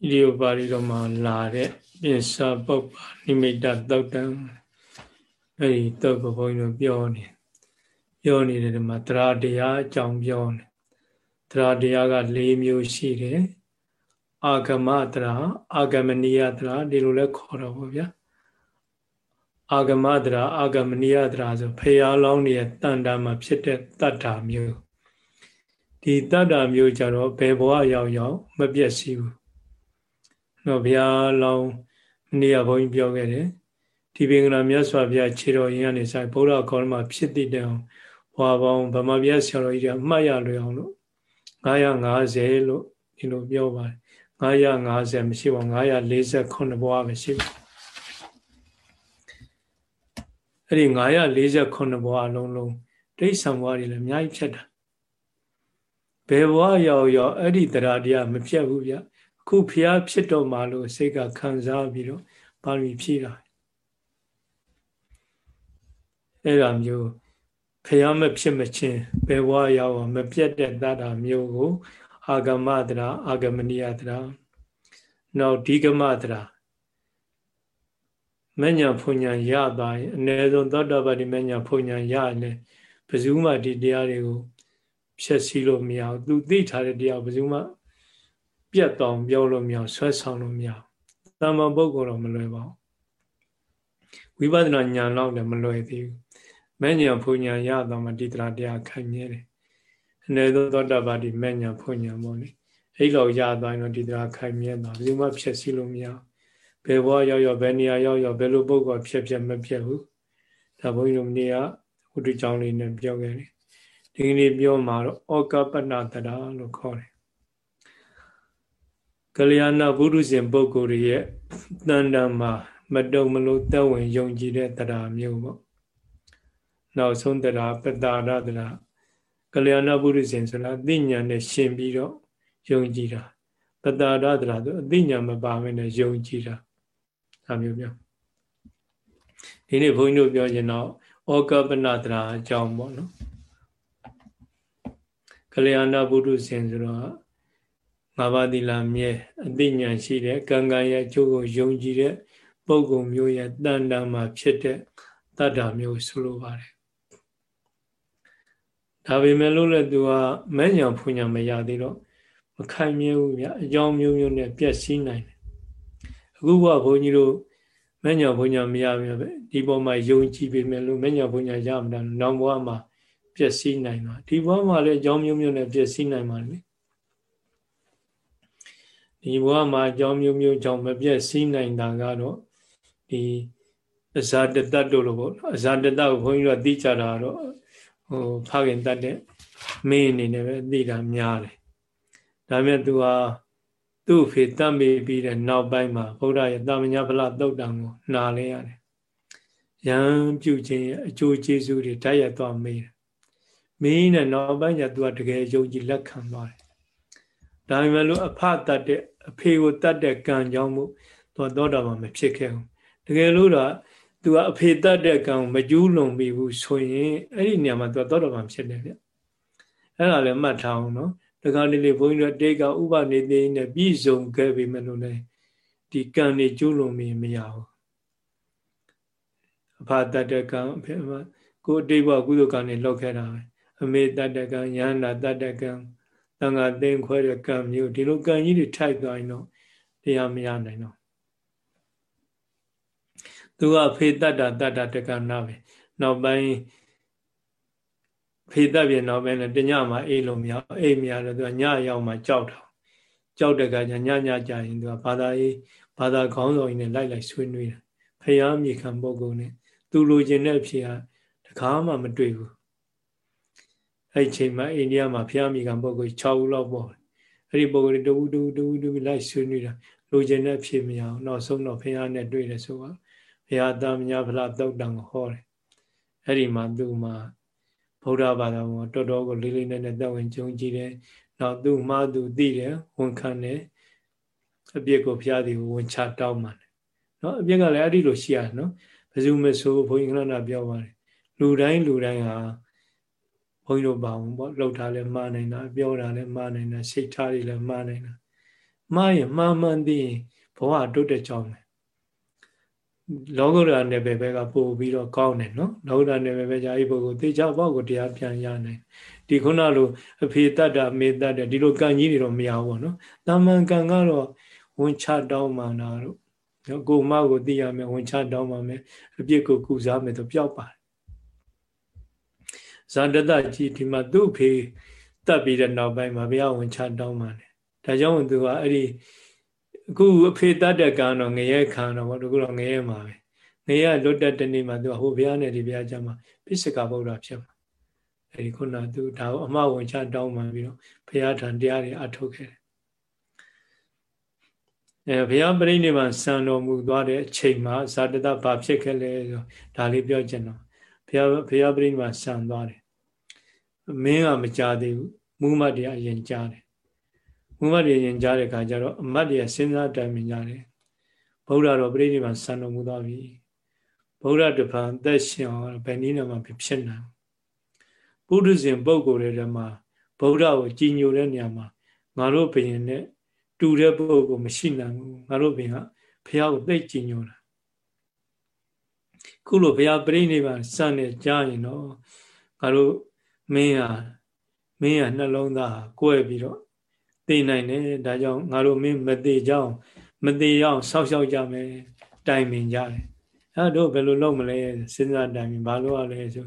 ဣရိယပါဠိတော်မှာလာတဲ့ပြင်စာပုပ္ပါနိမိတ်တုတ်တံအဲ့ဒီတုတ်ကိုဘုန်းကြီးတို့ပြောနေပြောနေတဲ့ဒီမှာတရားတရားအကြောင်းပြောနေတရားတရားက၄မျိုးရှိတယ်အာဂမတရားအာဂမနိယတရားဒီလိုလဲခေါ်တော့ဗောဗျာအာဂမတရားအာဂမနိယတရားဆိုဖရာလောင်းရဲ့တန်တာမှာဖြစ်တဲ့တတ္တာမျိုးဒီတတ္တာမျိုးကြတော့ဘယ်ဘဝရောက်ရောက်မပြည့်စည်ဘူး တော့ဘုရားလောင်းမနေ့ကဘုန်းကြီးပြောခဲ့တယ်ဒီပင်ကနာမြတ်စွာဘုရားခြေတော်ရင်ကနေဆိုင်ဗုဒ္ဓခေါ်မှာဖြစ်တည်တဲ့အောင်ဘွာပေါင်းဗမာပြဆရာတော်ကြီးကမှတ်ရလွယ်အောင်လို့950လို့ဒီလိုပြောပါတယ်950မရှိပါ948ဘွားပဲရှိပါအဲ့ဒီ948ဘွားအလုံးလုံးဒိဋ္ဌံဘွားတွေလည်းအများကြီးဖြစ်တာဘယ်ဘွားရောက်ရောက်အဲ့ဒီတရားတရားမဖြစ်ဘူးဗျ ခုဖျားဖြစ်တော့မှလို့စိတ်ကခံစားပြီးတော့ပါရမီဖြည့်တာအဲ့ဒါမျိုးဖျားမဖြစ်မချင်းဘယ်ဘဝရောက်အောင်မပြတ်တဲ့တတာမျိုးကို အာဂမတရာအာဂမနိယတရာနောက်ဒီဂမတရာမညာဖွညာရပါရင်အ ਨੇ ဆုံးသောတာပတိမညာဖွညာရရင်ဘယ်သူမှဒီတရားတွေကိုဖြည့်ဆည်းလို့မရဘူးသူသိထားတဲ့တရားဘယ်သူမှ ပြတ်တောင်ပြောလို့မရဆွဲဆောင်လို့မရသမ္မာပုဂ္ဂိုလ်တော့မလွယ်ပါဘူးဝိပဿနာဉာဏ်တော့လည်းမလွယ်သေးဘူးမဲ့ဉာဏ်ဖုန်ဉာဏ်ရတော့မှဒီတရားတရားခိုင်မြဲတယ်အနေသောသောတာပတိမဲ့ဉာဏ်ဖုန်ဉာဏ်ပေါ့လေအဲ့လိုရသွားရင်တော့ဒီတရားခိုင်မြဲတော့ဘယ်သူမှဖြည့်ဆည်းလို့မရဘယ်ဘဝရောက်ရောက်ဘယ်နေရာရောက်ရောက်ဘယ်လိုပုဂ္ဂိုလ်ဖြစ်ဖြစ်မဖြစ်ဘူးဒါဘုန်းကြီးတို့မနေ့ကဝိတုကြောင့်လေးနဲ့ပြောခဲ့တယ်ဒီကနေ့ပြောမှာတော့ဩကပနတရာလို့ခေါ်တယ် ကလျာဏဘုရုရှင်ပုဂ္ဂိုလ်ရဲ့တန်တံမှာမတုံမလို့တက်ဝင်ယုံကြည်တဲ့တရားမျိုးပေါ့နောက်ဆုံးတရားပတာရတရားကလျာဏဘုရုရှင်ဆိုတာအသိဉာဏ်နဲ့ရှင်ပြီးတော့ယုံကြည်တာပတာရတရားဆိုအသိဉာဏ်မပါဘဲနဲ့ယုံကြည်တာဒါမျိုးမျိုးဒီနေ့ဘုန်းကြီးတို့ပြောရင်တော့ဩကပနတရားအကြောင်းပေါ့နော်ကလျာဏဘုရုရှင်ဆိုတော့ ငါးပါးသီလမြဲအသိဉာဏ်ရှိတဲ့ကံကံရဲ့အကျိုးကိုယုံကြည်တဲ့ပုဂ္ဂိုလ်မျိုးရဲ့တန်တန်မှာဖြစ်တဲ့တတ္တာမျိုးဆိုလိုပါတယ်ဒါပေမဲ့လို့လည်းသူကမဲ့ညာဖွညာမရသေးတော့မခိုင်မြဲဘူးဗျအကြောင်းမျိုးမျိုးနဲ့ပြည့်စည်နိုင်တယ်အခုကဘုန်းကြီးတို့မဲ့ညာဖွညာမရဘူးပဲဒီပေါ်မှာယုံကြည်ပေမဲ့လို့မဲ့ညာဖွညာရမှာနောင်ဘဝမှာပြည့်စည်နိုင်တာဒီဘဝမှာလည်းအကြောင်းမျိုးမျိုးနဲ့ပြည့်စည်နိုင်ပါလိမ့် ဒီဘဝမှာအကြောင်းမျိုးမျိုးကြောင့်မပြည့်စည်နိုင်တာကတော့ဒီအဇာတတတို့လို့ပေါ့အဇာတတကိုဘုန်းကြီးတို့သိကြတာတော့ဟိုဖခင်တတ်တဲ့မင်းအနေနဲ့ပဲသိတာများတယ်ဒါပေမဲ့သူဟာသူ့ဖေတတ်မိပြီးတဲ့နောက်ပိုင်းမှာဘုရားရဲ့တာမညာဖလားတုတ်တံကိုနားလဲရတယ်ရံပြုခြင်းရဲ့အကျိုးကျေးဇူးတွေတိုက်ရိုက်သွားမေးတယ်မင်းနဲ့နောက်ပိုင်းကျသူကတကယ်ယုံကြည်လက်ခံသွားတယ် ဒါပေမဲ့လို့အဖတတ်တဲ့အဖေကိုတတ်တဲ့ကံကြောင့်မို့သူသောတာပန်မဖြစ်ခဲ့ဘူးတကယ်လို့တော့သူကအဖေတတ်တဲ့ကံမကျူးလွန်ပြီဘူးဆိုရင်အဲ့ဒီနေရာမှာသူသောတာပန်ဖြစ်တယ်ဗျအဲ့ဒါလည်းမှတ်ထားအောင်နော်တခါလေးလေးဘုန်းကြီးတို့တေကဥပနေသေးနဲ့ပြည်စုံခဲ့ပြီမလို့လေဒီကံနေကျူးလွန်ပြီမရဘူးအဖတတ်တဲ့ကံအဖေကိုအတိတ်ဘကုသိုလ်ကံနေလောက်ခဲ့တာပဲအမေတတ်တဲ့ကံယန္နာတတ်တဲ့ကံ တန်ခါသိမ်းခွဲတဲ့ကံမျိုးဒီလိုကံကြီးတွေထိုက်သွားရင်တော့တရားမရနိုင်တော့သူကဖေတ္တတာတတ္တတက္ကနာပဲနောက်ပိုင်းဖေတ္တပြေနောက်ပိုင်းလည်းတညမှာအေးလို့မရအေးမရတော့သူကညရောက်မှကြောက်တာကြောက်တဲ့ကညညညကြရင်သူကဘာသာရေးဘာသာခေါင်းဆောင်ကြီးနဲ့လိုက်လိုက်ဆွေးနွေးတယ်ဖယားမြေခံပုဂ္ဂိုလ်နဲ့သူလိုချင်တဲ့အဖြစ်ဟာတခါမှမတွေ့ဘူး အဲ့ချိန်မှာအိန္ဒိယမှာဖျားမိကံပုဂ္ဂိုလ်6ဦးလောက်ပေါ့အဲ့ဒီပုဂ္ဂိုလ်တူတူတူတူလိုက်ဆွေးနွေးတာလိုချင်တဲ့ဖြစ်မရအောင်နောက်ဆုံးတော့ဖျားနဲ့တွေ့တယ်ဆိုတော့ဘုရားသားမြတ်ဖလားတုတ်တံကိုဟောတယ်အဲ့ဒီမှာသူမှာဗုဒ္ဓဘာသာကိုတော်တော်ကိုလေးလေးနက်နက်တက်ဝင်ကြုံကြည့်တယ်နောက်သူမှားသူသိတယ်ဝန်ခံတယ်အပြစ်ကိုဘုရားဒီကိုဝန်ချတောင်းပါတယ်နော်အပြစ်ကလည်းအဲ့ဒီလိုရှိရနော်ဘယ်သူမဆိုဘုန်းကြီးခဏနာပြောပါတယ်လူတိုင်းလူတိုင်းဟာ ဘုန်းကြီးတို့ပါအောင်ပေါ့လှုပ်ထားလဲမှားနိုင်တာပြောတာလဲမှားနိုင်တာစိတ်ထားတွေလဲမှားနိုင်တာမှားရင်မှားမှန်သိရင်ဘဝတိုးတက်ကြောင်းတယ်လောကုတ္တရာနယ်ပယ်ဘက်ကပို့ပြီးတော့ကောင်းတယ်နော်လောကုတ္တရာနယ်ပယ်ပဲじゃအဲ့ပုဂ္ဂိုလ်သေချာဘောက်ကိုတရားပြန်ရနိုင်ဒီခုနလိုအဖေတတ်တာမေတတ်တယ်ဒီလိုကံကြီးတွေတော့မရဘူးပေါ့နော်တာမန်ကံကတော့ဝန်ချတောင်းမှန်တာတို့နော်ကိုမကိုသိရမယ်ဝန်ချတောင်းမှမယ်အပြစ်ကိုကုစားမယ်ဆိုပျောက်ပါတယ် ဇာတတကြီးဒီမှာသူ့ဖေတတ်ပြီးတဲ့နောက်ပိုင်းမှာဘုရားဝန်ချတောင်းမှတယ်ဒါကြောင့်သူကအဲ့ဒီအခုအဖေတတ်တဲ့ကံတော့ငရဲခံတော့ဘောတကူတော့ငရဲမှာပဲငရဲလွတ်တဲ့တနေ့မှာသူကဟိုဘုရားနဲ့ဒီဘုရားကြမှာပိစကဗုဒ္ဓဖြစ်မှာအဲဒီခုနသူဒါကိုအမဝန်ချတောင်းမှပြီးတော့ဘုရားထံတရားတွေအထုတ်ခဲ့တယ်အဲဘုရားပြိဋိဘံစံတော်မူသွားတဲ့အချိန်မှာဇာတတဘာဖြစ်ခဲ့လဲဆိုဒါလေးပြောချင်တော့ ဘုရားဘုရားပြိဋိဘံစံသွားတယ်မင်းကမကြသေးဘူးမူမတ်တရားအရင်ကြားတယ်မူမတ်တွေရင်ကြားတဲ့အခါကျတော့အမတ်တွေစဉ်းစားတိုင်ပင်ကြတယ်ဗုဒ္ဓတော်ပြိဋိဘံစံတော်မူသွားပြီဗုဒ္ဓတပံသက်ရှင်အောင်ဘယ်နည်းနဲ့မှဖြစ်နိုင်ပုထုဇဉ်ပုဂ္ဂိုလ်တွေမှာဗုဒ္ဓကိုကြည်ညိုတဲ့နေရာမှာငါတို့ဘယင်နဲ့တူတဲ့ပုဂ္ဂိုလ်မရှိနိုင်ဘူးငါတို့ဘယင်ကဘုရားကိုသိကြည်ညိုတာ ခုလိုဘုရားပြိဋိဘံစံနဲ့ကြားရင်တော့ငါတို့မင်းဟာမင်းဟာနှလုံးသားကိုယ်ပြီးတော့သိနိုင်တယ်ဒါကြောင့်ငါတို့မင်းမသေးကြောင်းမသေးအောင်ဆောက်ရှောက်ကြမယ်တိုင်ပင်ကြတယ်အဲတို့ဘယ်လိုလုပ်မလဲစဉ်းစားတိုင်ပင်ဘာလို့ရလဲဆို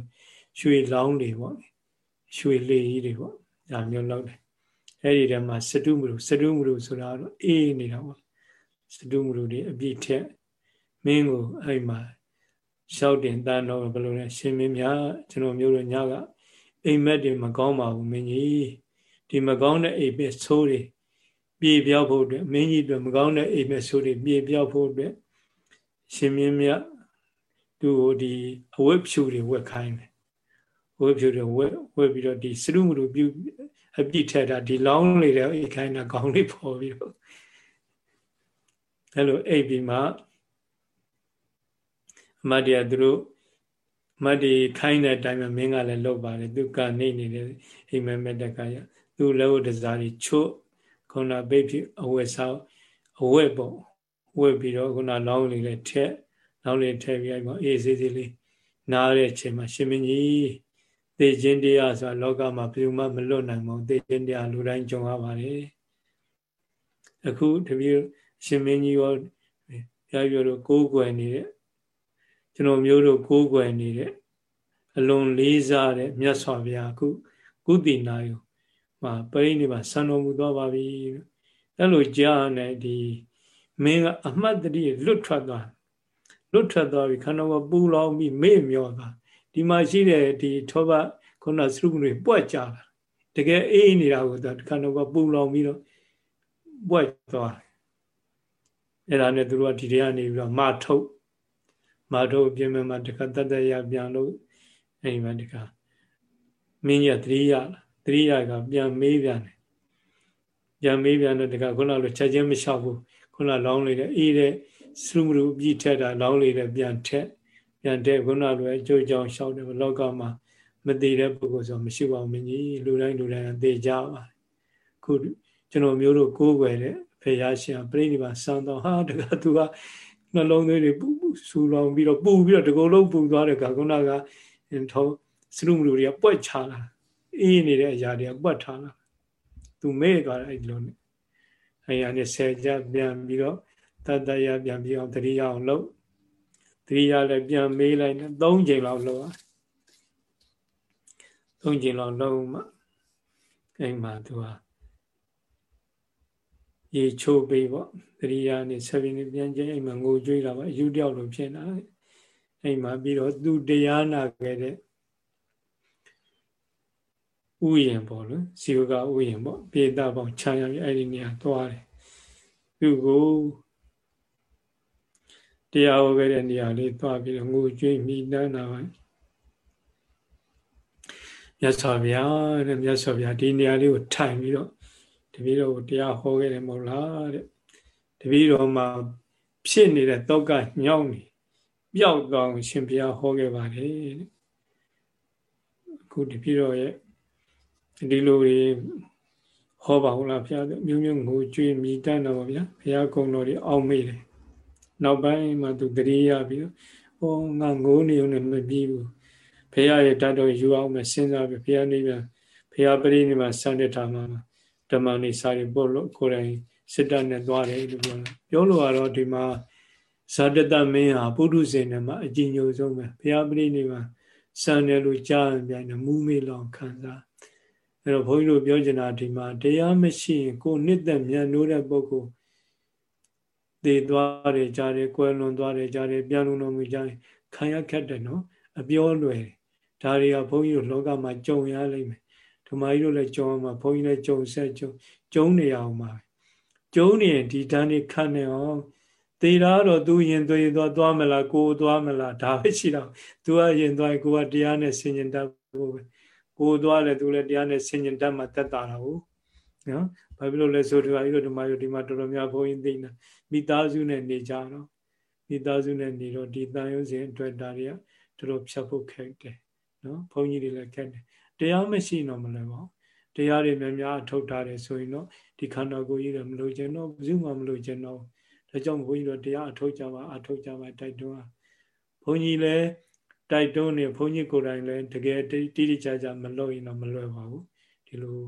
ရွှေလောင်းတွေပေါ့ရွှေလေကြီးတွေပေါ့ဒါမျိုးလုပ်တယ်အဲ့ဒီထဲမှာစတုမရုစတုမရုဆိုတာတော့အေးနေတာပေါ့စတုမရုတွေအပြည့်ထက်မင်းကိုအဲ့မှာ ရှောက်တင်တန်းတော့ဘယ်လိုလဲရှင်မင်းများကျွန်တော်မျိုးတို့ညကအိမ်မက်တွေမကောင်းပါဘူးမင်းကြီးဒီမကောင်းတဲ့အိမ်မက်ဆိုးတွေပြေပြောက်ဖို့အတွက်မင်းကြီးတို့မကောင်းတဲ့အိမ်မက်ဆိုးတွေပြေပြောက်ဖို့အတွက်ရှင်မင်းမြတ်သူ့ကိုဒီအဝတ်ဖြူတွေဝတ်ခိုင်းတယ်ဝတ်ဖြူတွေဝတ်ဝတ်ပြီးတော့ဒီစရုမလူပြုအပြစ်ထက်တာဒီလောင်းလေးတဲ့အိမ်ခိုင်းတာကောင်းလေးပေါ်ပြီးတော့အဲ့လိုအိပ်ပြီးမှ အမတ်တရားသူတို့မတ်ဒီခိုင်းတဲ့အတိုင်းပဲမင်းကလည်းလုပ်ပါတယ်သူကနေနေတယ်အိမ်မက်မက်တက်ကရသူလည်းဝတစားကြီးချို့ခုနပိတ်ဖြစ်အဝတ်ဆောက်အဝတ်ပေါ့ဝတ်ပြီးတော့ခုနလောင်းလေးလည်းထက်လောင်းလေးထည့်ပြီးအဲ့မှာအေးစေးစေးလေးနားတဲ့အချိန်မှာရှင်မင်းကြီးသေခြင်းတရားဆိုတာလောကမှာဘယ်မှမလွတ်နိုင်ပါဘူးသေခြင်းတရားလူတိုင်းကြုံရပါတယ်အခုတပည့်ရှင်မင်းကြီးရောဘုရားပြောလို့ကိုးကွယ်နေတဲ့ ကျွန်တော်မျိုးတို့ကိုးကွယ်နေတဲ့အလွန်လေးစားတဲ့မြတ်စွာဘုရားခုကုသီနာယုမှာပရိနိဗ္ဗာန်ဆံတော်မူသွားပါပြီအဲ့လိုကြားနေဒီမင်းကအမှတ်တရလွတ်ထွက်သွားလွတ်ထွက်သွားပြီခန္ဓာကိုပူလောင်ပြီးမေ့မျောသွားဒီမှာရှိတဲ့ဒီထောဘခုနစရုပ်တွေပွက်ကြတာတကယ်အေးနေတာကိုခန္ဓာကိုပူလောင်ပြီးတော့ပွက်သွားအဲ့ဒါနဲ့သူတို့ကဒီထဲကနေပြီးတော့မထုတ် မာထုတ်အပြင်မှာတခါတတရပြန်လို့အဲ့ဒီမှာတခါမင်းကြီးသတိရသတိရကပြန်မေးပြန်တယ်ပြန်မေးပြန်တော့တခါခုနလိုချက်ချင်းမလျှောက်ဘူးခုနလောင်းလေးတဲ့အေးတဲ့စရုမရူပြည့်ထက်တာလောင်းလေးတဲ့ပြန်ထက်ပြန်တဲ့ခုနလိုအကျိုးကြောင့်လျှောက်တယ်လောကမှာမသေးတဲ့ပုဂ္ဂိုလ်ဆိုမရှိပါဘူးမင်းကြီးလူတိုင်းလူတိုင်းသေကြပါခုကျွန်တော်မျိုးတို့ကိုးကွယ်တဲ့ဖေရရှင်ပြိဋိဘာစံတော်ဟာတကသူက နှလုံးသွေးတွေပူပူဆူလောင်ပြီးတော့ပူပြီးတော့ဒီကုလုံးပူသွားတဲ့ကခုနကထောစရုမလူတွေကပွက်ချလာအေးနေတဲ့အရာတွေကပွက်ထားလာသူမဲသွားတယ်အဲ့လိုနဲ့အဲ့ရနဲ့ဆယ်ကြပြန်ပြီးတော့တတရပြန်ပြီးအောင်တတိယအောင်လုပ်တတိယလည်းပြန်မေးလိုက်တယ်၃ချိန်လောက်လုပ်ရ၃ချိန်လောက်လုပ်မှအဲ့မှာသူက ရေချိုးပေးပေါ့တရိယာနဲ့ဆက်ပြီးပြန်ကျင်းအိမ်မှာငိုကြွေးတာပါအယူတယောက်လိုဖြစ်နေတာအိမ်မှာပြီးတော့သူတရားနာခဲ့တဲ့ဥယျင်ပေါ့လို့ဇီဝကဥယျင်ပေါ့ပြေတာပေါင်းခြံရပြီးအဲ့ဒီနေရာသွားတယ်သူကိုတရားဟောခဲ့တဲ့နေရာလေးသွားပြီးတော့ငိုကြွေးမိတန်းတာပါမြတ်စွာဘုရားတဲ့မြတ်စွာဘုရားဒီနေရာလေးကိုထိုင်ပြီးတော့ တပည့်တော်ကိုတရားဟောခဲ့တယ်မဟုတ်လားတဲ့တပည့်တော်မှာဖြစ်နေတဲ့တောကညောင်းနေပျောက်သွားအောင်ရှင်ဘုရားဟောခဲ့ပါတယ်တဲ့အခုတပည့်တော်ရဲ့ဒီလိုတွေဟဟောပါဟုတ်လားဘုရားမျိုးမျိုးငိုကြွေးမိတတ်တော့ဗျာဘုရားကုံတော်တွေအောက်မေ့တယ်နောက်ပိုင်းမှသူတတိယပြီးဟောငါငိုနေုံနဲ့မပြီးဘူးဘုရားရဲ့တတ်တော်ယူအောင်မယ်စဉ်းစားပြီးဘုရားနေပြန်ဘုရားပရိနိဗ္ဗာန်စံတဲ့ထာမှာ ဓမ္မနေစာရီပို့လို့ကိုယ်တိုင်စစ်တပ်နဲ့သွားတယ်လို့ပြောတယ်ပြောလို့ကတော့ဒီမှာဇာတတမင်းဟာပုထုဇဉ်နဲ့မှအကြည်ညိုဆုံးပဲဘုရားပရိနိဗ္ဗာန်စံတယ်လို့ကြားရင်ပြန်တယ်မူးမေးလောင်ခံစားအဲ့တော့ဘုန်းကြီးတို့ပြောချင်တာဒီမှာတရားမရှိရင်ကိုနှစ်သက်မြန်နိုးတဲ့ပုဂ္ဂိုလ်သေသွားတယ်ကြားတယ်ကွယ်လွန်သွားတယ်ကြားတယ်ပြန်လုံတော်မူကြားတယ်ခံရခက်တယ်နော်အပြောလွယ်ဒါတွေကဘုန်းကြီးတို့လောကမှာကြုံရလိမ့်မယ် ဓမ္မကြီးတို့လည်းကြုံရမှာဘုန်းကြီးလည်းကြုံဆက်ကြုံကြုံနေရအောင်ပါကြုံနေရင်ဒီတန်းလေးခတ်နေအောင်သေတာတော့သူရင်သွေးသွားသွားမလားကိုသွားမလားဒါပဲရှိတော့သူကရင်သွားကိုကတရားနဲ့ဆင်ញင်တတ်ဖို့ပဲကိုသွားလဲသူလည်းတရားနဲ့ဆင်ញင်တတ်မှတက်တာတော့နော်ဘာဖြစ်လို့လဲဆိုတော့အဲဒီလိုဓမ္မယုဒီမှာတော်တော်များဘုန်းကြီးသိနေမိသားစုနဲ့နေကြတော့မိသားစုနဲ့နေတော့ဒီတန်ရုံးစဉ်အတွက်ဒါတွေကတော်တော်ဖြတ်ဖို့ခက်တယ်နော်ဘုန်းကြီးတွေလည်းခက်တယ် တရားမရှိတော့မလဲပေါ့တရားတွေများများထုတ်ထားတယ်ဆိုရင်တော့ဒီခန္ဓာကိုယ်ကြီးတွေမလို့ခြင်းတော့ဘယ်သူမှမလို့ခြင်းတော့ဒါကြောင့်ဘုန်းကြီးတို့တရားအထုတ်ကြပါအထုတ်ကြပါတိုက်တွန်းဘုန်းကြီးလည်းတိုက်တွန်းနေဘုန်းကြီးကိုယ်တိုင်လည်းတကယ်တိတိကျကျမလုပ်ရင်တော့မလွယ်ပါဘူးဒီလို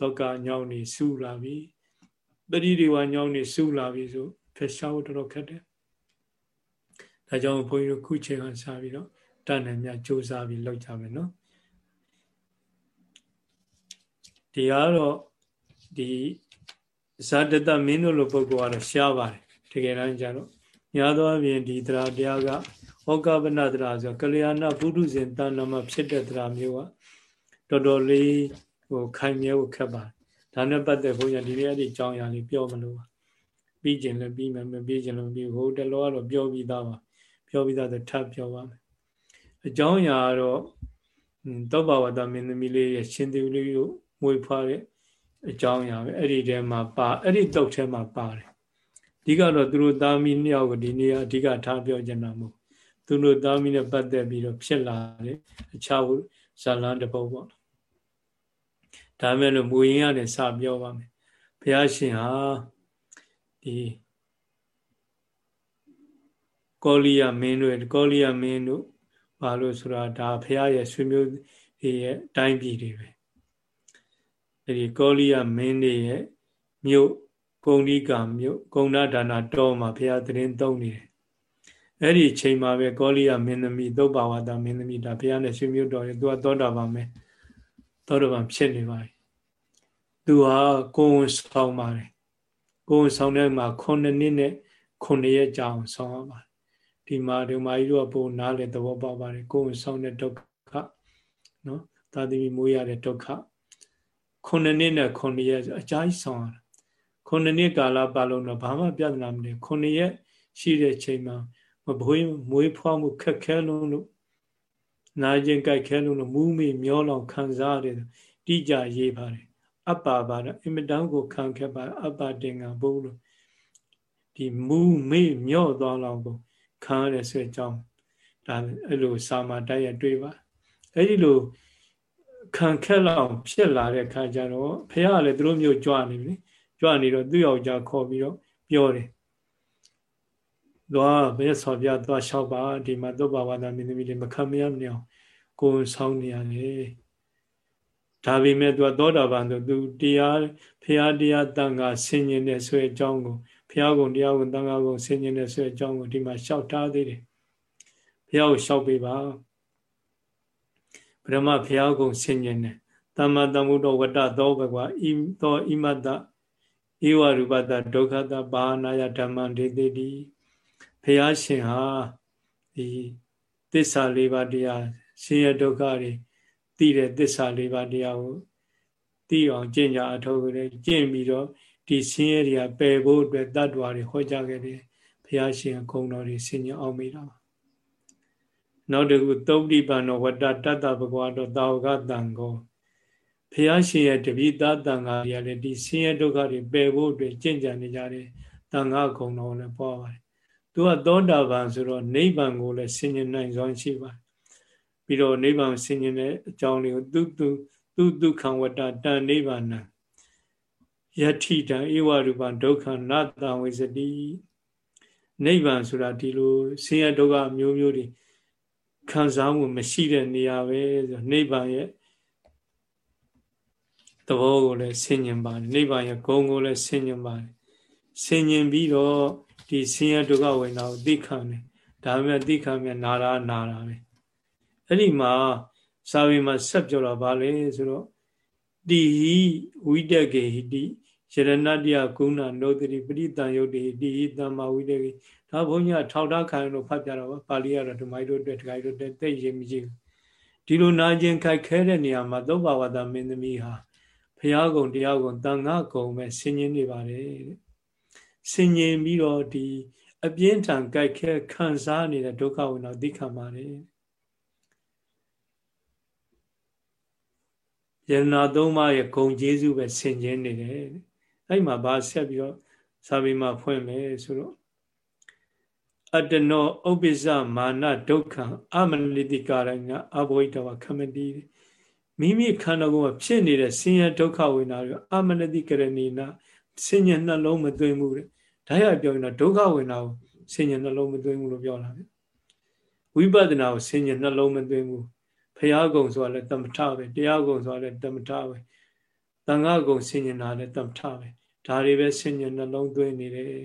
တော့ကညောင်းနေစူလာပြီပရိဒီဝညောင်းနေစူလာပြီဆိုဖက်ရှားဖို့တော်တော်ခက်တယ်ဒါကြောင့်ဘုန်းကြီးတို့ခုချိန်ကစပြီးတော့တန်တယ်မြတ်စူးစမ်းပြီးလုပ်ကြမယ်နော် ဒီကတော့ဒီဇာတတမင်းတို့လိုပုဂ္ဂိုလ်ကတော့ရှားပါတယ်တကယ်တမ်းကျတော့ညာသောအပြင်ဒီတရားတရားကဟောကပနတရားဆိုကလျာဏပုထုဇဉ်တဏ္ဍမှာဖြစ်တဲ့တရားမျိုးကတော်တော်လေးဟိုခိုင်မြဲဖို့ခက်ပါတယ်ဒါနဲ့ပတ်သက်ဘုရားဒီနေ့အဲ့ဒီအကြောင်းအရာလေးပြောမလို့ပါပြီးကျင်လည်းပြီးမယ်မပြီးကျင်လည်းပြီးဟိုတလောကတော့ပြောပြီးသားပါပြောပြီးသားဆိုထပ်ပြောပါမယ်အကြောင်းအရာကတော့တောဘဝတမင်းသမီးလေးရဲ့ရှင်သေလေးကို မွေဖွားတဲ့အကြောင်းအရာပဲအဲ့ဒီထဲမှာပါအဲ့ဒီတုတ်ထဲမှာပါတယ်အဓိကတော့သူတို့သားမီးနှစ်ယောက်ကိုဒီနေ့အဓိကထားပြောချင်တာမဟုတ်သူတို့သားမီးနဲ့ပတ်သက်ပြီးတော့ဖြစ်လာတဲ့အခြားဇာလန်းတစ်ပုဒ်ပေါ့ဒါမဲ့လို့မူရင်းရတယ်စပြောပါမယ်ဘုရားရှင်ဟာဒီကောလီယမင်းတို့ကောလီယမင်းတို့ဘာလို့ဆိုတာဒါဘုရားရဲ့ဆွေမျိုးတွေရဲ့တိုင်းပြည်တွေပဲ အဲဒီကောလိယမင်းတွေရဲ့မြို့ဂုံဒီကမြို့ဂုံနာဒါနာတောမှာဘုရားသတင်းသုံးနေတယ်အဲ့ဒီအချိန်မှာပဲကောလိယမင်းသမီးသုတ်ပါဝါဒမင်းသမီးဒါဘုရားနဲ့ဆွေမျိုးတော်တယ်သူကသောတာပန်ပဲသောတာပန်ဖြစ်နေပါပြီသူဟာကိုယ်ဝန်ဆောင်ပါတယ်ကိုယ်ဝန်ဆောင်တဲ့မှာ9နှစ်နဲ့9ရက်ကြာအောင်ဆောင်ရပါတယ်ဒီမှာဒီမာကြီးတို့ကပို့နားလေသဘောပေါက်ပါတယ်ကိုယ်ဝန်ဆောင်တဲ့ဒုက္ခနော်သာသမီမွေးရတဲ့ဒုက္ခ 9နှစ်နဲ့9ရက်အကြာကြီးဆောင်ရတာ9နှစ်ကာလပတ်လုံးတော့ဘာမှပြဿနာမနေ9ရက်ရှိတဲ့ချိန်မှာမဘွေးမွေးဖွားမှုခက်ခဲလုံးလို့နာကျင်ကြိုက်ခဲလုံးလို့မူးမေမျောလောင်ခံစားရတယ်တိကြရေးပါတယ်အပ္ပါပါတော့အင်မတန်ကိုခံခဲ့ပါအပ္ပါတင်ကဘုလို့ဒီမူးမေမျောသွားလောက်ကိုခံရတဲ့ဆွေကြောင်းဒါအဲ့လိုစာမတိုက်ရတွေ့ပါအဲ့ဒီလို ခံခက်လောက်ဖြစ်လာတဲ့ခါကျတော့ဖះကလည်းသူတို့မျိုးကြွနေပြီကြွနေတော့သူ့ယောက်ျားခေါ်ပြီးတော့ပြောတယ်သွားဘယ်ဆော်ပြသွားလျှောက်ပါဒီမှာသုဘဝါဒမင်းသမီးတွေမခံမရမနေအောင်ကိုယ်ဆောင်းနေရတယ်ဒါပေမဲ့သူကသောတာပန်ဆိုသူတရားဖះတရားတန်ခါဆင်ញင်တဲ့ဆွဲအကြောင်းကိုဖះကုံတရားကုံတန်ခါကုံဆင်ញင်တဲ့ဆွဲအကြောင်းကိုဒီမှာလျှောက်ထားသေးတယ်ဖះကိုလျှောက်ပေးပါ ဗြဟ္မဘုရားကုံဆင်ញင်တယ်တမ္မာတမုဒ္ဒဝတ္တသောဘကွာဤသောဣမတ္တဧဝရူပတဒုက္ခတဘာနာယဓမ္မဒေတိတိဘုရားရှင်ဟာဒီသစ္စာလေးပါးတရားရှင်ရဒုက္ခတွေသိတဲ့သစ္စာလေးပါးတရားကိုသိအောင်ကျင့်ကြအထောက်ကြကျင့်ပြီးတော့ဒီဆင်းရဲတွေကပယ်ဖို့အတွက်တတ်တော်တွေဟောကြားခဲ့တယ်ဘုရားရှင်အကုန်တော်တွေဆင်ញအောင်မိတာပါ နောက်တစ်ခုသုတ်တိပံနောဝတ္တတတ္တဘဂဝါတော်တာဝကတံကိုဖះရှင်ရဲ့တပိသားတန်ဃာတွေကလည်းဒီဆင်းရဲဒုက္ခတွေပယ်ဖို့အတွက်ကြင်ကြံနေကြတယ်တန်ဃာကုံတော်လည်းပေါ်ပါတယ်သူကသောတာပန်ဆိုတော့နိဗ္ဗာန်ကိုလည်းဆင်ញင်နိုင်စွမ်းရှိပါတယ်ပြီးတော့နိဗ္ဗာန်ဆင်ញင်တဲ့အကြောင်းလေးကိုသူသူသူဒုက္ခံဝတ္တတန်နိဗ္ဗာန်ယထိတံဧဝရူပံဒုက္ခနတံဝိစတိနိဗ္ဗာန်ဆိုတာဒီလိုဆင်းရဲဒုက္ခမျိုးမျိုးတွေ ခံစားမှုမရှိတဲ့နေရာပဲဆိုနိဗ္ဗာန်ရဲ့သဘောကိုလည်းဆင်ញင်ပါတယ်နိဗ္ဗာန်ရဲ့ဂုဏ်ကိုလည်းဆင်ញင်ပါတယ်ဆင်ញင်ပြီးတော့ဒီဆင်းရဲဒုက္ခဝေဒနာကိုသိခံတယ်ဒါပေမဲ့သိခံမြနာတာနာတာပဲအဲ့ဒီမှာစာပေမှာဆက်ပြောတာဗာလေဆိုတော့တိဟိဝိတကေဟိတိယရဏတ္တယကုဏနောတတိပရိတန်ယုတ်တိတိဟိတမ္မာဝိတကေ ဒါဘုန်းကြီးကထောက်ထားခံလို့ဖတ်ပြတာပါပါဠိကတော့ဓမ္မကြီးတို့အတွက်ဒကာကြီးတို့အတွက်သိရင်မကြည့်ဘူးဒီလိုနာကျင်ခိုက်ခဲတဲ့နေရာမှာသုဘဝတမင်းသမီးဟာဘုရားကုံတရားကုံတန်ခါကုံပဲဆင်ញင်းနေပါတယ်တဲ့ဆင်ញင်းပြီးတော့ဒီအပြင်းထန်ကြိုက်ခဲခံစားနေတဲ့ဒုက္ခဝင်တော့သိခံပါတယ်ယရနာသုံးပါးရဲ့ဂုံကျေးဇူးပဲဆင်ခြင်နေတယ်အဲ့မှာဗာဆက်ပြီးတော့စာပေမှာဖွင့်မယ်ဆိုတော့ အတနောဥပ္ပစ္စမာနဒုက္ခအမနိတိကာရဏအဘဝိတဝခမတိမိမိခန္ဓာကိုယ်မှာဖြစ်နေတဲ့ဆင်းရဲဒုက္ခဝေဒနာတွေအမနတိကရဏီနာဆင်းရဲနှလုံးမသွင်းမှုတဲ့ဒါရပြောရင်တော့ဒုက္ခဝေဒနာကိုဆင်ញံနှလုံးမသွင်းဘူးလို့ပြောတာဗျဝိပဿနာကိုဆင်ញံနှလုံးမသွင်းဘူးဖရာကုံဆိုတာလည်းတမထပဲတရားကုံဆိုတာလည်းတမထပဲတန်ခါကုံဆင်ញံတာလည်းတမထပဲဒါတွေပဲဆင်ញံနှလုံးသွင်းနေတယ်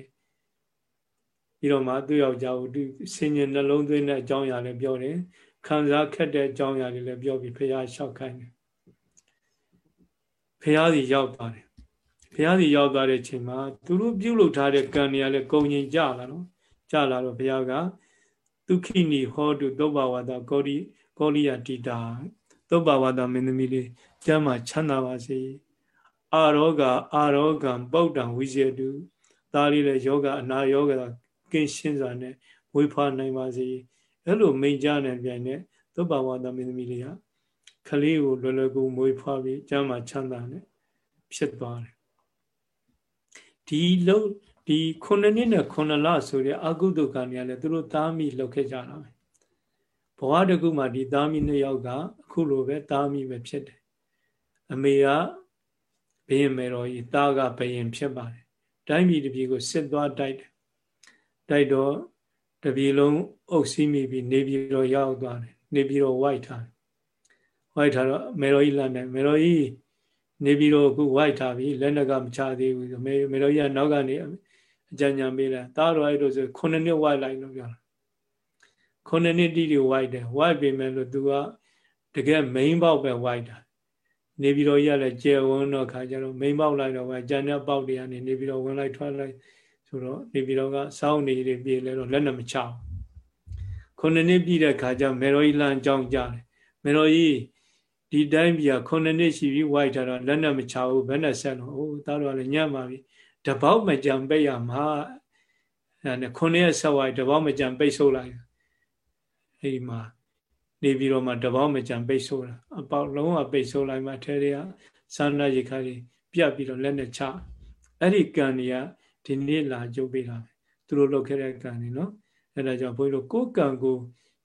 ပြီးတော့မှသူ့ယောက်ျားကိုသူဆင်ញံနှလုံးသွင်းတဲ့အကြောင်းအရာလည်းပြောတယ်ခံစားခက်တဲ့အကြောင်းအရာတွေလည်းပြောပြီးဖရာလျှောက်ခိုင်းတယ်ဖရာစီရောက်သွားတယ်ဘုရားစီရောက်သွားတဲ့အချိန်မှာသူတို့ပြုလုပ်ထားတဲ့ကံတွေကလည်းကုန်ရင်ကြလာနော်ကြလာတော့ဘုရားကဒုခိနီဟောတုသုဘဝတာကောရိကောရိယတိတာသုဘဝတာမင်းသမီးလေးကျမ်းမှာချမ်းသာပါစေအာရောဂအာရောဂံပုဒ္ဒံဝိဇေတုဒါလေးလည်းယောဂအနာယောဂ ကင်းရှင်းစွာနဲ့ဝေဖွာနိုင်ပါစေအဲ့လိုမိန်ကြတဲ့ပြိုင်နဲ့သုဘဝတာမင်းသမီးလေးကခလေးကိုလွယ်လွယ်ကူမွေးဖွားပြီးကျမ်းမှာချမ်းသာနဲ့ဖြစ်သွားတယ်ဒီလုံးဒီခုနှစ်နှစ်နဲ့ခုနှစ်လဆိုတဲ့အကုသိုလ်ကံတွေကလည်းသူတို့သားမိလောက်ခဲ့ကြတာပဲဘဝတကူမှာဒီသားမိနှစ်ယောက်ကအခုလိုပဲသားမိပဲဖြစ်တယ်အမေကဘယင်မေတော်ကြီးသားကဘယင်ဖြစ်ပါတယ်တိုင်းပြည်တစ်ပြည်ကိုစစ်သွားတိုက်တယ် တိုက်တော့တပြည်လုံးအုပ်စီးမိပြီးနေပြည်တော်ရောက်သွားတယ်နေပြည်တော်ဝိုက်ထားတယ်ဝိုက်ထားတော့မေတော်ကြီးလမ်းတယ်မေတော်ကြီးနေပြီးတော့အခုဝိုက်ထားပြီလက်နက်ကမချသေးဘူးဆိုမေမေတော်ကြီးကနောက်ကနေအကြံဉာဏ်ပေးလာတားတော်အဲ့လိုဆိုခုနှစ်နှစ်ဝိုက်လိုက်လို့ပြောတာခုနှစ်နှစ်တိတိဝိုက်တယ်ဝိုက်ပေမဲ့လို့သူကတကယ် main ပေါက်ပဲဝိုက်တာနေပြီးတော့ကြီးကလည်းကျယ်ဝန်းတော့ခါကျတော့ main ပေါက်လိုက်တော့ပဲကြံတဲ့ပေါက်တွေကနေနေပြီးတော့ဝင်လိုက်ထွက်လိုက် ဆိုတော့နေပြီးတော့ကစောင်းနေတွေပြေလဲတော့လက်နဲ့မချဘူးခုနှစ်နှစ်ပြည့်တဲ့ခါကျမေတော်ကြီးလမ်းကြောင်းကြတယ်မေတော်ကြီးဒီတိုင်းပြည်ကခုနှစ်နှစ်ရှိပြီဝိုက်ထားတော့လက်နဲ့မချဘူးဘယ်နဲ့ဆက်လို့ဟိုသားတော်လည်းညံ့ပါပြီတပေါက်မကြံပိတ်ရမှာအဲနဲ့ခုနှစ်ရက်ဆက်ဝိုက်တပေါက်မကြံပိတ်ဆို့လိုက်အဲဒီမှာနေပြီးတော့မှတပေါက်မကြံပိတ်ဆို့တာအပေါက်လုံးဝပိတ်ဆို့လိုက်မှထဲတွေကသာနာရိခါကြီးပြတ်ပြီးတော့လက်နဲ့ချအဲ့ဒီကံတွေက ဒီနေ့လာကြုတ်ပေးတာပဲသူတို့လုပ်ခဲ့တဲ့ကံတွေနော်အဲ့ဒါကြောင့်ဘုန်းကြီးတို့ကိုယ်ကံကို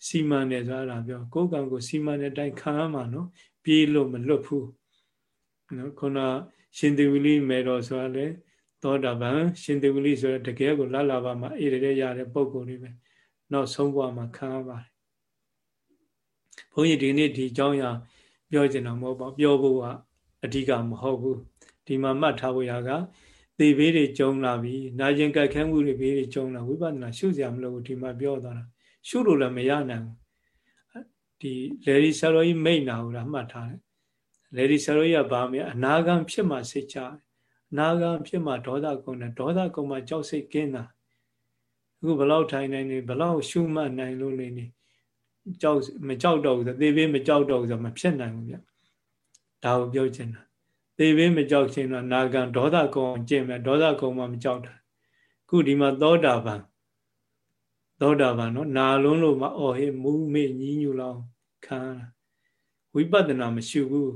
စီမံနေဆိုတာပြောကိုယ်ကံကိုစီမံတဲ့အတိုင်းခံရမှာနော်ပြေးလို့မလွတ်ဘူးနော်ခုနရှင်သေဝိလိမေတော်ဆိုတာလေသောတာပန်ရှင်သေဝိလိဆိုတဲ့တကယ်ကိုလလပါမှာအေရတဲ့ရတဲ့ပုံကိုယ်လေးပဲနောက်ဆုံးဘဝမှာခံရပါတယ်ဘုန်းကြီးဒီနေ့ဒီအကြောင်းအရာပြောချင်တာမဟုတ်ပါပြောဖို့ကအဓိကမဟုတ်ဘူးဒီမှာမှတ်ထားဖို့ရက သေဘေးတွေကြုံလာပြီနာကျင်ကြက်ခဲမှုတွေဘေးတွေကြုံလာဝိပဿနာရှုစရာမလိုဘူးဒီမှာပြောသွားတာရှုလို့လည်းမရနိုင်ဘူးဒီလေဒီဆရာကြီးမိတ်နာဟုတာမှတ်ထားတယ်လေဒီဆရာကြီးကဗာမြအနာဂံဖြစ်မှစိတ်ချအနာဂံဖြစ်မှဒေါသကုန်တယ်ဒေါသကုန်မှကြောက်စိတ်ကင်းတာအခုဘလောက်ထိုင်နိုင်နေဘလောက်ရှုမှတ်နိုင်လို့နေနေကြောက်မကြောက်တော့ဘူးဆိုသေဘေးမကြောက်တော့ဘူးဆိုမဖြစ်နိုင်ဘူးဗျဒါကိုပြောချင်တာ သေဘေးမကြောက်ချင်တော့နာဂံဒေါသကုန်ကျင့်မယ်ဒေါသကုန်မှမကြောက်တာခုဒီမှာသောတာပန်သောတာပန်နော်နာလုံးလို့မအော်ဟေးမူးမေ့ညီးညူလောင်ခံဝိပဿနာမရှိဘူး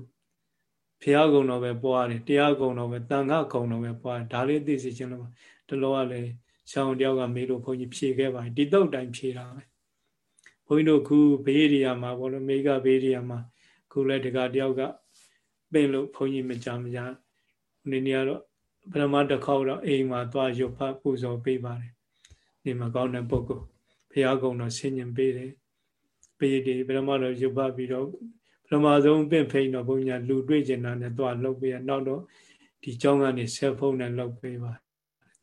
ဘုရားကုံတော်ပဲပွားတယ်တရားကုံတော်ပဲတန်ခါကုံတော်ပဲပွားတယ်ဒါလေးသိစေချင်လို့တလောကလည်းဆောင်းတယောက်ကမေးလို့ဘုန်းကြီးဖြေခဲ့ပါတယ်ဒီတော့တိုင်းဖြေတာပဲဘုန်းကြီးတို့ခုဘေးရီယာမှာဘောလို့မေကဘေးရီယာမှာခုလည်းတကတယောက်က ပင့်လို့ဘုန်းကြီးမကြမကြဒီနေ့ကတော့ ပထမတစ်ခေါက်တော့အိမ်မှာသွားရုပ်ဖတ်ပူဇော်ပေးပါတယ်ဒီမှာကောင်းတဲ့ပုဂ္ဂိုလ်ဘုရားကုံတော်ဆင်ញင်ပေးတယ်ပေးတယ်ပထမတော့ရုပ်ဖတ်ပြီးတော့ပထမဆုံးပင့်ဖိန်တော့ဘုန်းကြီးလူတွေ့ကျင်တာနဲ့သွားလုပ်ပေးရနောက်တော့ဒီเจ้าကနေဆယ်ဖုန်းနဲ့လုပ်ပေးပါ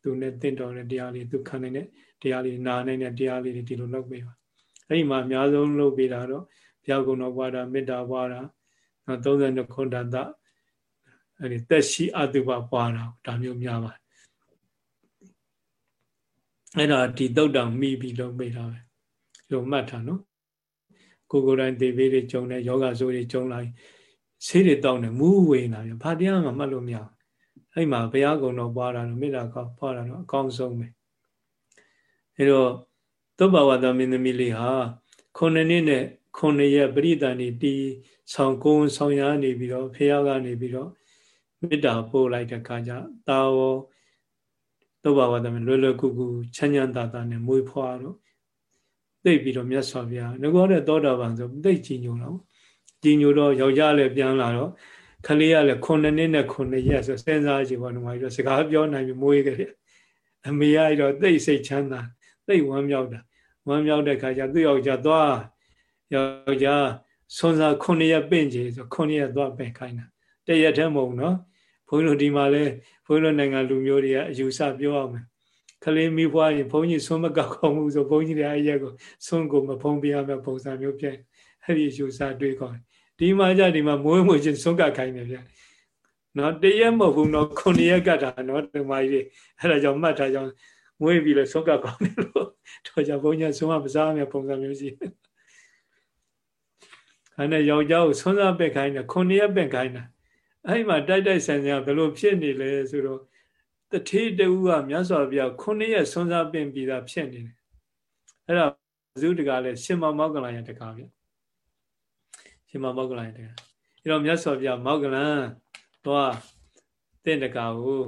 သူနဲ့တင့်တော်တဲ့တရားလေးသူခံနိုင်တဲ့တရားလေးနာနိုင်တဲ့တရားလေးတွေဒီလိုလုပ်ပေးပါအဲ့ဒီမှာအများဆုံးလုပ်ပေးတာတော့ဘုရားကုံတော်ပွားတာမေတ္တာပွားတာနော် 32ခုတန်တာအဲ့ဒီသက်ရှိအတုပပွားတာဒါမျိုးများပါတယ်အဲ့ဒါဒီတုတ်တောင်မိပြီးလုပ်ပေးတာပဲလို့မှတ်ထားနော်ကိုကိုယ်တိုင်သေပေးတွေကြုံတယ်ယောဂဆိုးတွေကြုံလာဆေးတွေတောင်းတယ်မူးဝေးလာပြန်ဘာတရားမှမှတ်လို့မရဘူးအဲ့မှာဘုရားကုံတော်ပွားတာတော့မေတ္တာကောပွားတာတော့အကောင်းဆုံးပဲအဲတော့သုဘဝတမင်းသမီးလေးဟာခုနှစ်နှစ်နဲ့ ခုနှစ်ရက်ပရိသန်နေတီးဆောင်ကုန်းဆောင်ရနေပြီးတော့ဖះကနေပြီးတော့မေတ္တာပို့လိုက်တဲ့ခါကျတာဝသုဘဝတမင်းလွယ်လွယ်ကူကူချမ်းချမ်းသာသာနဲ့မွေးဖွားတော့သိပြီးတော့မြတ်စွာဘုရားငကောတဲ့သောတာပန်ဆိုသိကြည်ညိုတော့ကြည်ညိုတော့ယောက်ျားလည်းပြန်လာတော့ခလေးကလည်း9နှစ်နဲ့9ရက်ဆိုစဉ်းစားကြည့်ပါတော့ဒီတော့စကားပြောနိုင်ပြီမွေးကြတယ်အမေကအဲ့တော့သိစိတ်ချမ်းသာသိဝမ်းမြောက်တာဝမ်းမြောက်တဲ့ခါကျသူ့ယောက်ျားသွား ယောက်ျားဆွမ်းစား9ရက်ပင့်ကြဆို9ရက်သွားပင့်ခိုင်းတာတရက်တည်းမဟုတ်နော်ဘုန်းကြီးတို့ဒီမှာလဲဘုန်းကြီးတို့နိုင်ငံလူမျိုးတွေကအယူဆပြောအောင်မယ်ခလေးမိဖွားရင်ဘုန်းကြီးဆွမ်းမကောက်ခေါမှုဆိုဘုန်းကြီးတွေအဲ့ရက်ကိုဆွမ်းကိုမဖုံးပြရမယ့်ပုံစံမျိုးဖြစ်အဲ့ဒီယူဆတွေးကောင်းဒီမှာကြဒီမှာမွေးမွေးချင်းဆုံးကခိုင်းတယ်ဗျနော်တရက်မဟုတ်ဘူးနော်ခုနှစ်ရက်ကတာနော်ဒီမှာကြီးအဲ့ဒါကြောင့်မှတ်ထားကြောင်းမွေးပြီးလဲဆုံးကကောင်းတယ်လို့တော့ကြောင့်ဘုန်းကြီးဆုံးမမစားမယ့်ပုံစံမျိုးရှိတယ် အဲ့နဲ့ယောက်ျားကိုဆွမ်းစားပက်ခိုင်းတယ်ခုနှစ်ရက်ပက်ခိုင်းတာအဲ့မှာတိုက်တိုက်ဆန်ဆန်ဘယ်လိုဖြစ်နေလဲဆိုတော့တထေးတူကမြတ်စွာဘုရားခုနှစ်ရက်ဆွမ်းစားပင်ပြီးသားဖြစ်နေတယ်အဲ့ဒါဇုတကလည်းရှင်မောကလန်ရတကားဗျရှင်မောကလန်ရတကားအဲ့တော့မြတ်စွာဘုရားမောကလန်တော့တင့်တကာကို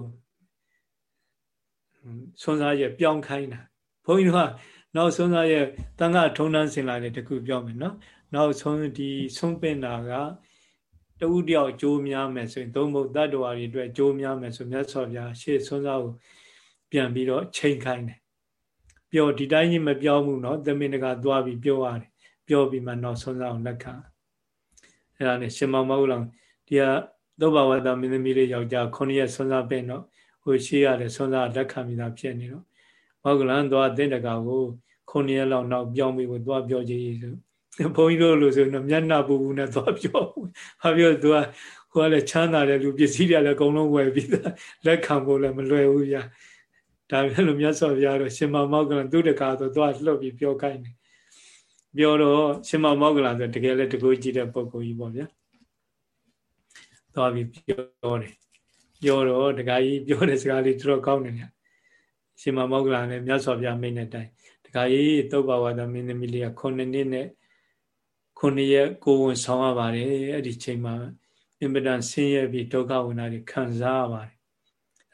ဆွမ်းစားရပြောင်းခိုင်းတာဘုန်းကြီးတို့ကနောက်ဆွမ်းစားရတန်ခါထုံတန်းစင်လာတဲ့တခုပြောမယ်နော် နောက်ဆုံးဒီဆုံးပင်တာကတဦးတယောက်ကြိုးများမယ်ဆိုရင်သုံးဖို့တတ္တဝါတွေအတွက်ကြိုးများမယ်ဆိုမြတ်စွာဘုရားရှေ့ဆွမ်းစားကိုပြန်ပြီးတော့ချိန်ခိုင်းတယ်ပြောဒီတိုင်းကြီးမပြောဘူးเนาะသမင်တကသွားပြီးပြောရတယ်ပြောပြီးမှနောက်ဆွမ်းစားကိုလက်ခံအဲ့ဒါနဲ့ရှင်မောင်မဟုတ်လောင်ဒီကသောဘဝတ္တမင်းသမီးလေးယောက်ျား9ရက်ဆွမ်းစားပင်တော့ဟိုရှိရတဲ့ဆွမ်းစားလက်ခံပြီးသားဖြစ်နေတော့မောကလန်သွားတဲ့တကကို9ရက်လောက်နောက်ပြောင်းပြီးကိုသွားပြောကြည့်ဆို ဘုန်းကြီးတို့လို့ဆိုတော့မျက်နှာပူပူနဲ့သွားပြောဘာပြောသူကဟိုကလည်းချမ်းသာတဲ့လူပစ္စည်းတွေလည်းအကုန်လုံးဝယ်ပြီးသားလက်ခံဖို့လည်းမလွယ်ဘူးဗျာဒါပဲလို့မြတ်စွာဘုရားတော့ရှင်မမောကလန်သူတကာဆိုသွားလှုပ်ပြီးပြောခိုင်းတယ်ပြောတော့ရှင်မမောကလန်ဆိုတကယ်လည်းတကူကြည့်တဲ့ပုံကိုကြီးပေါ့ဗျာသွားပြီးပြောတယ်ပြောတော့တခါကြီးပြောတဲ့စကားလေးတော်တော်ကောင်းတယ်ဗျာရှင်မမောကလန်လည်းမြတ်စွာဘုရားမိတ်တဲ့အတိုင်းတခါကြီးသုတ်ဘဝဒမင်းသမီးလေးက9နှစ်နဲ့ ခုနှစ်ရက်ကိုဝင်ဆောင်ရပါတယ်အဲ့ဒီချိန်မှာအင်ပဒန်ဆင်းရဲပြီးဒုက္ခဝနာတွေခံစားရပါတယ်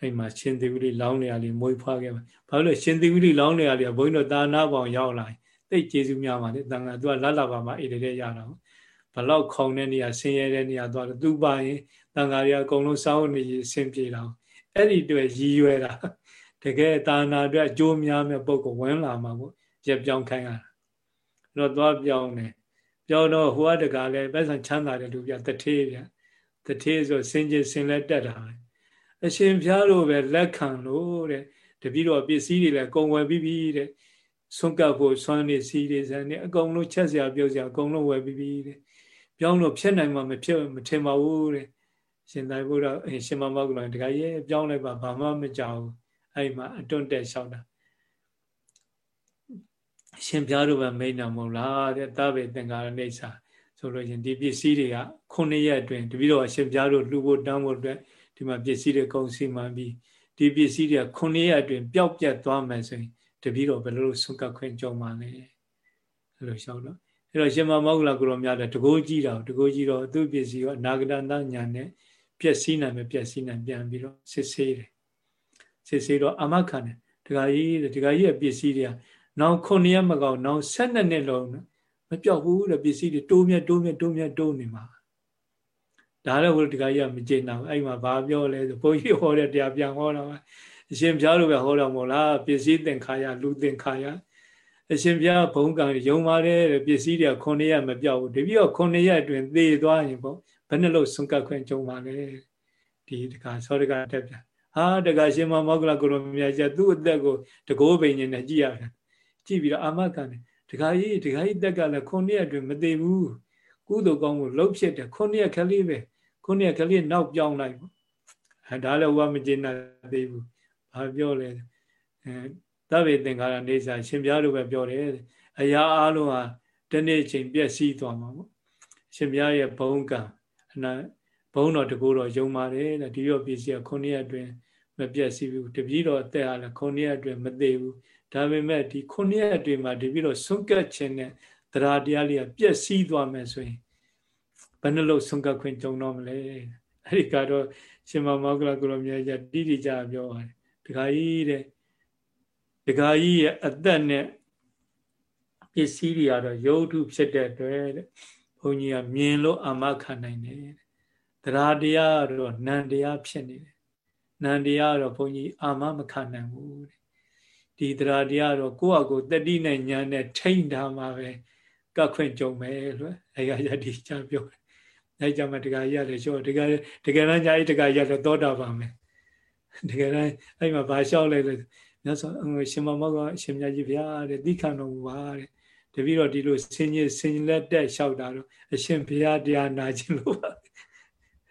အဲ့မှာရှင်သေဝိလိလောင်းနေရလေးမွေးဖွားခဲ့ပါဘာလို့လဲရှင်သေဝိလိလောင်းနေရလေးကဘုန်းကြီးတို့သာနာပေါင်ရောက်လာတိတ်ကျေစုများပါလေတန်ခါသူကလတ်လာပါမှာအေးတဲ့ရတာဘလောက်ခေါင်တဲ့နေရာဆင်းရဲတဲ့နေရာသွားတော့သူပါရင်တန်ခါရီအကုန်လုံးစောင်းနေဆင်းပြေတာအဲ့ဒီတွေ့ရည်ရွယ်တာတကယ်သာနာအတွက်အကျိုးများမဲ့ပုံကဝင်လာမှာပေါ့ရက်ပြောင်းခိုင်းရတာအဲ့တော့သွားပြောင်းတယ် ပြောတော့ဟိုကတကားလဲပတ်စံချမ်းသာတယ်လူပြတထေးပြတထေးဆိုစင်ကျင်စင်လဲတက်တာအရှင်ဖျားလို့ပဲလက်ခံလို့တဲ့တပည့်တော်ပစ္စည်းတွေလည်းကုံဝယ်ပြီးပြီတဲ့ဆွန့်ကပ်ဖို့ဆွမ်းနေစီးတွေစံနေအကုန်လုံးချက်စရာပြုတ်စရာအကုန်လုံးဝယ်ပြီးပြီတဲ့ပြောင်းလို့ဖြစ်နိုင်မှာမဖြစ်မထင်ပါဘူးတဲ့ရှင်သာဘုရားရှင်မမောကလန်တခါရဲ့ပြောင်းလိုက်ပါဘာမှမကြောက်ဘူးအဲ့မှာအတွန့်တက်လျှောက်တာ ရှင်ပြားတို့ပဲမိန်နာမဟုတ်လားတဲ့သဗ္ဗေသင်္ကာရနေစာဆိုလို့ရှင်ဒီပစ္စည်းတွေကခုနှစ်ရက်အတွင်းတပည့်တော်အရှင်ပြားတို့လှူဖို့တန်းဖို့အတွက်ဒီမှာပစ္စည်းတွေကုန်စီမှန်ပြီးဒီပစ္စည်းတွေကခုနှစ်ရက်အတွင်းပျောက်ပြတ်သွားမယ်ဆိုရင်တပည့်တော်ဘယ်လိုဆုံးကခွင့်ကြုံပါလဲအဲ့လိုရှောက်တော့အဲ့တော့ရှင်မမောဂလကိုရောများတယ်တကိုးကြည့်တာတကိုးကြည့်တော့သူ့ပစ္စည်းရောအနာဂတတညာနဲ့ပျက်စီးနိုင်မယ်ပျက်စီးနိုင်ပြန်ပြီးတော့စစ်ဆေးတယ်စစ်ဆေးတော့အမခံတယ်ဒကာကြီးဒကာကြီးရဲ့ပစ္စည်းတွေက နောက်9ရက်မကောက်နောက်12နှစ်လုံးမပြောက်ဘူးတဲ့ပစ္စည်းတွေတိုးမြတ်တိုးမြတ်တိုးမြတ်တိုးနေမှာတဒါလည်းဘုရားတခါကြီးကမကျေနပ်အဲ့မှာဘာပြောလဲဆိုဘုန်းကြီးဟောတဲ့တရားပြန်ဟောတာပါအရှင်ဘုရားလိုပဲဟောတာမို့လားပစ္စည်းသင်္ခါရလူသင်္ခါရအရှင်ဘုရားဘုံကံယုံပါတယ်ပစ္စည်းတွေက9ရက်မပြောက်ဘူးတပည့်တော့9ရက်အတွင်းသေသွားရင်ပေါ့ဘယ်နှလို့ဆွန့်ကပ်ခွင့်ကြုံပါလဲဒီတခါသောတကတက်ပြန်ဟာတခါရှင်မောကလကိုလိုမြတ်ကျသူ့အသက်ကိုတကိုးပိန်နေနဲ့ကြည့်ရတယ် ကြည့်ပြီးတော့အာမခံတယ်တခါကြီးတခါကြီးတက်ကလည်း9ရက်အတွင်းမသေဘူးကုသိုလ်ကောင်းကိုလှုပ်ဖြစ်တယ်9ရက်ခလေးပဲ9ရက်ကလေးနောက်ပြောင်းလိုက်ပေါ့အဲဒါလည်းဝါမကျေနပ်သေးဘူးဘာပြောလဲအဲသဗ္ဗေသင်္ခါရနေစာရှင်ပြားတို့ပဲပြောတယ်အရာအလုံးဟာတနေ့ချိန်ပြည့်စည်သွားမှာပေါ့ရှင်ပြားရဲ့ဘုံကံအနာဘုံတော်တကူတော်ယုံပါတယ်တဲ့ဒီရောပစ္စည်းက9ရက်အတွင်းမပြည့်စည်ဘူးတပည့်တော်အသက်ဟာလည်း9ရက်အတွင်းမသေးဘူး ဒါပေမဲ့ဒီ9ရက်အတွင်းမှာတပည့်တော်ဆုံးကတ်ခြင်းနဲ့တရားတရားလေးကပြည့်စည်သွားမယ်ဆိုရင်ဘယ်နှလို့ဆုံးကတ်ခွင့်ကြုံတော့မလဲအဲ့ဒီကတော့ရှင်မမောကလကုလမြတ်ကြီးတိတိကျပြောပါတယ်ဒကာကြီးတဲ့ဒကာကြီးရဲ့အသက်နဲ့ပစ္စည်းတွေကတော့ယုတ်ထုဖြစ်တဲ့အတွက်တဲ့ဘုန်းကြီးကမြင်လို့အာမခံနိုင်တယ်တရားတရားတော့နံတရားဖြစ်နေတယ်နံတရားတော့ဘုန်းကြီးအာမမခံနိုင်ဘူးတဲ့ ဒီတရားတရားတော့ကိုယ့်အကိုတတိနဲ့ညာနဲ့ထိမ့်ထားမှာပဲကတ်ခွင့်ကြုံမယ်လို့အဲရရတိချပြောတယ်အဲကြမှာတခါရတယ်ရှော့တခါတကယ်တမ်းညာအဲ့တခါရတော့သောတာပါမယ်တကယ်တမ်းအဲ့မှာဘာလျှောက်လဲလို့မြတ်စွာရှင်မမောကအရှင်မြတ်ကြီးဗျာတဲ့တိခဏတော်မူပါတဲ့တပည့်တော်ဒီလိုဆင်းရဲဆင်းလက်တက်လျှောက်တာတော့အရှင်ဘုရားတရားနာခြင်းလို့ပါ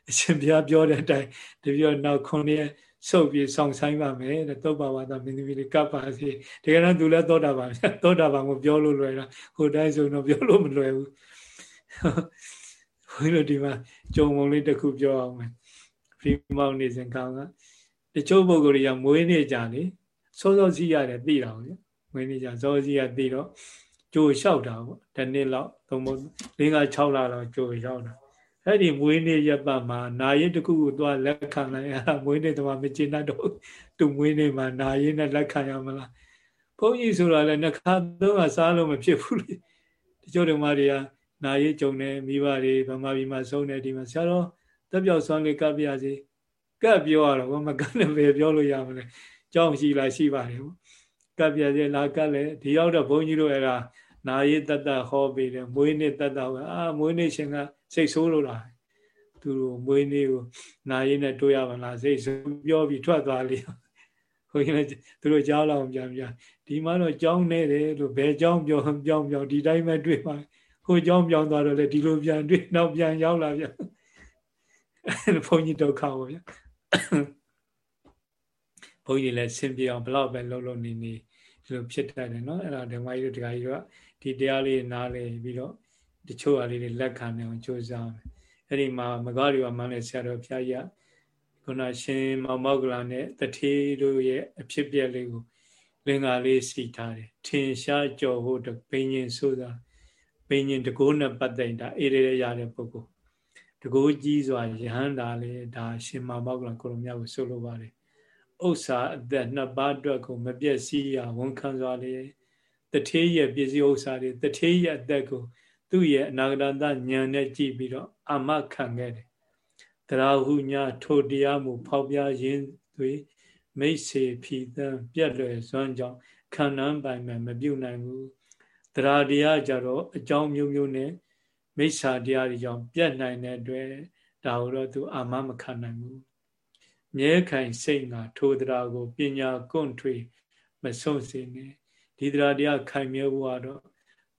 အရှင်ဘုရားပြောတဲ့အတိုင်းတပည့်တော်နောက်ခုနှစ် ဆုပ်ပြီးဆောင်ဆိုင်ပါမယ်တဲ့သောပါဝါဒမင်းသမီးလေးကပ်ပါစေတကယ်တော့သူလည်းသောတာပန်သောတာပန်ကိုပြောလို့လွယ်တာဟိုတိုင်းဆိုတော့ပြောလို့မလွယ်ဘူးဘုန်းကြီးတို့ဒီမှာကြုံပုံလေးတစ်ခုပြောအောင်မယ်ဖီမောင်နေစဉ်ကောင်ကတချို့ပုဂ္ဂိုလ်တွေကမွေးနေကြလေစောစောစီးရတယ်သိတာပေါ့မွေးနေကြစောစီးရသိတော့ကြိုလျှောက်တာပေါ့တနေ့လောက်သုံးမို့၄၅6လလောက်ကြိုလျှောက်တာ အဲ့ဒီမွေးနေ့ရက်ပတ်မှာနာရီတစ်ခုကိုသွားလက်ခံလိုက်အဲ့ဒါမွေးနေ့တော့မကျင်တတ်တော့သူမွေးနေ့မှာနာရီနဲ့လက်ခံရမလားဘုန်းကြီးဆိုတာလည်းနှခါသုံးကစားလို့မဖြစ်ဘူးလေတချို့ဓမ္မတွေကနာရီကြုံတယ်မိဘတွေဗမာပြည်မှာဆုံးတယ်ဒီမှာဆရာတော်တက်ပြောက်ဆွမ်းလေးကပ်ပြစီကပ်ပြောရတော့မကပ်နဲ့ပဲပြောလို့ရမလဲကြောင်းရှိလားရှိပါတယ်ပေါ့ကပ်ပြစီလာကပ်လေဒီရောက်တော့ဘုန်းကြီးတို့အဲ့ဒါနာရီတတဟောပေးတယ်မွေးနေ့တတဟောအာမွေးနေ့ရှင်က စိတ်ဆိုးလို့လားသူတို့မွေးနေ့ကိုနာရီနဲ့တွေ့ရမလားစိတ်ဆိုးပြောပြီးထွက်သွားလေဘုန်းကြီးလည်းသူတို့ကြောင်းလောက်ပြန်ပြန်ဒီမှာတော့ကြောင်းနေတယ်လို့ဘယ်ကြောင်းပြောပြောင်းပြောင်းဒီတိုင်းပဲတွေ့ပါဟိုကြောင်းပြောင်းသွားတော့လေဒီလိုပြန်တွေ့နောက်ပြန်ရောက်လာပြန်ဘုန်းကြီးဒုက္ခပေါ့ဗျာဘုန်းကြီးလည်းဆင်ပြေအောင်ဘလောက်ပဲလှုပ်လှုပ်နေနေဒီလိုဖြစ်တတ်တယ်နော်အဲ့ဒါဓမ္မကြီးတို့ဒကာကြီးတို့ကဒီတရားလေးနားလည်ပြီးတော့ တချို့အလေးတွေလက်ခံနေအောင်ကြိုးစားမယ်အဲ့ဒီမှာမကားတွေကမှန်းလဲဆရာတော်ဘုရားကြီးခုနရှင်မောင်မောက်ကလာနဲ့တထေးတို့ရဲ့အဖြစ်ပြက်လေးကိုလင်္ကာလေးစီထားတယ်ထင်ရှားကြော်ဖို့တပင်းရင်ဆိုတာပင်ရင်တကိုးနဲ့ပတ်သက်တာအေးရရတဲ့ပုဂ္ဂိုလ်တကိုးကြီးစွာယဟန္တာလေဒါရှင်မောင်မောက်ကလာကိုလိုမြတ်ကိုဆိုလိုပါတယ်ဥစ္စာအသက်နှစ်ပါးအတွက်ကိုမပြည့်စည်ရဝန်ခံစွာလေတထေးရဲ့ပစ္စည်းဥစ္စာတွေတထေးရဲ့အသက်ကို သူ့ရဲ့အနာဂတဉာဏ်နဲ့ကြည့်ပြီးတော့အမခံခဲ့တယ်။တရားဟုညာထိုတရားမူဖောက်ပြရင်းတွေမိတ်စေဖြီသံပြက်လွယ်စွမ်းကြောင့်ခံနန်းပိုင်မဲ့မပြုတ်နိုင်ဘူး။တရားတရားကြတော့အကြောင်းမျိုးမျိုးနဲ့မိစ္ဆာတရားတွေကြောင့်ပြက်နိုင်တဲ့အတွက်ဒါဟုတော့သူအာမမခံနိုင်ဘူး။မြဲခိုင်စိတ်ငါထိုတရားကိုပညာကွန့်ထွေမဆုံးစေနဲ့ဒီတရားတရားခိုင်မြဲဖို့ကတော့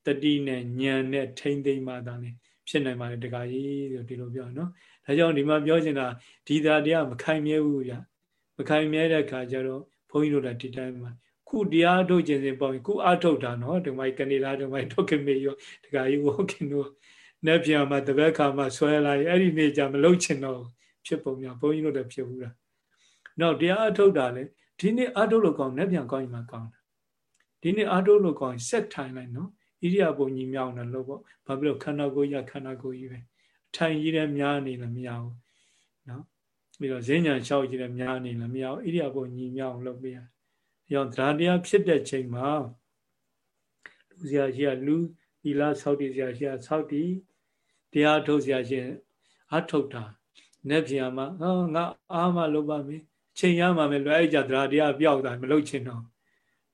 တတိနဲ့ဉာဏ်နဲ့ထိမ့်သိမ့်မှသာလေဖြစ်နိုင်ပါလေတခါကြီးဆိုဒီလိုပြောနော်ဒါကြောင့်ဒီမှာပြောချင်တာဒီသာတရားမခိုင်မြဲဘူးဗျမခိုင်မြဲတဲ့ခါကျတော့ဘုန်းကြီးတို့လည်းဒီတိုင်းမှာခုတရားထုတ်ခြင်းစဉ်ပေါ့ခုအထုတ်တာနော်ဒီမိုက်ကနေလာဒီမိုက်ထုတ်ခင်မေရောတခါကြီးဝုတ်ခင်တို့နဲ့ပြန်မှာတပတ်ခါမှာဆွဲလာရင်အဲ့ဒီနေ့ကျမလုတ်ချင်တော့ဖြစ်ပုံများဘုန်းကြီးတို့လည်းဖြစ်ဘူးလားနောက်တရားအထုတ်တာလေဒီနေ့အထုတ်လို့ကောင်းနဲ့ပြန်ကောင်းရင်မှကောင်းတယ်ဒီနေ့အထုတ်လို့ကောင်းရင်ဆက်ထိုင်လိုက်နော် ဣရိယာပုညီမြောင်းတယ်လို့ပေါ့ဘာဖြစ်လို့ခန္ဓာကိုယ်ရခန္ဓာကိုယ်ကြီးပဲအထိုင်ကြီးတဲ့များနေလည်းမရဘူးနော်ပြီးတော့ဈဉ္ညာလျှောက်ကြီးတဲ့များနေလည်းမရဘူးဣရိယာပုညီမြောင်းလုပ်ပြရရောသရတရားဖြစ်တဲ့ချိန်မှာလူစရာရှိကလူသီလဆောက်တည်စရာရှိကဆောက်တည်တရားထုတ်စရာရှိအထုတ်တာနေပြန်မှာဟောငါအားမလုပ်ပါမယ်ချိန်ရမှာမယ်လွယ်အဲ့ကြတရားတရားပြောက်တာမလုပ်ချင်တော့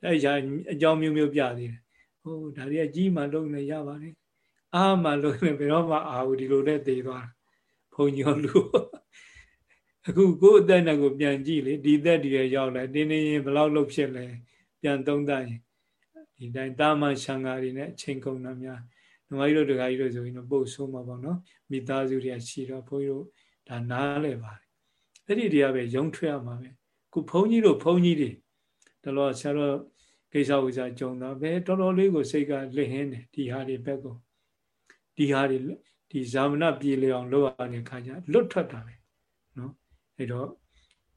အဲ့ကြအကြောင်းမျိုးမျိုးပြသေးတယ် ဟိုဒါတွေကကြီးမှလုံးနေရပါတယ်အားမှလုံးနေဘယ်တော့မှအာဘူးဒီလိုနဲ့တည်သွားဘုံညောလူအခုကိုယ်အသက်နဲ့ကိုပြန်ကြည့်လေဒီသက်တည်းရောက်လာတင်းတင်းရင်ဘယ်လောက်လုပ်ဖြစ်လဲပြန်သုံးသပ်ရင်ဒီတိုင်းတာမန်ရှံဃာတွေနဲ့အချိန်ကုန်တာများဓမ္မကြီးတို့ဒကာကြီးတို့ဆိုရင်တော့ပို့ဆိုးမှာပေါ့နော်မိသားစုတွေကရှိတော့ဘုန်းကြီးတို့ဒါနားလဲပါတယ်အဲ့ဒီတရားပဲရုံထွက်ရမှာပဲခုဘုန်းကြီးတို့ဘုန်းကြီးတွေတော်တော်ဆရာတော် ကိစ္စဝိဇ္ဇာကြုံတာပဲတော်တော်လေးကိုစိတ်ကလစ်ဟင်းတယ်ဒီဟာတွေဘက်ကိုဒီဟာတွေဒီဇာမဏပြေလျအောင်လုပ်ရတဲ့ခါကျလွတ်ထွက်တာပဲနော်အဲ့တော့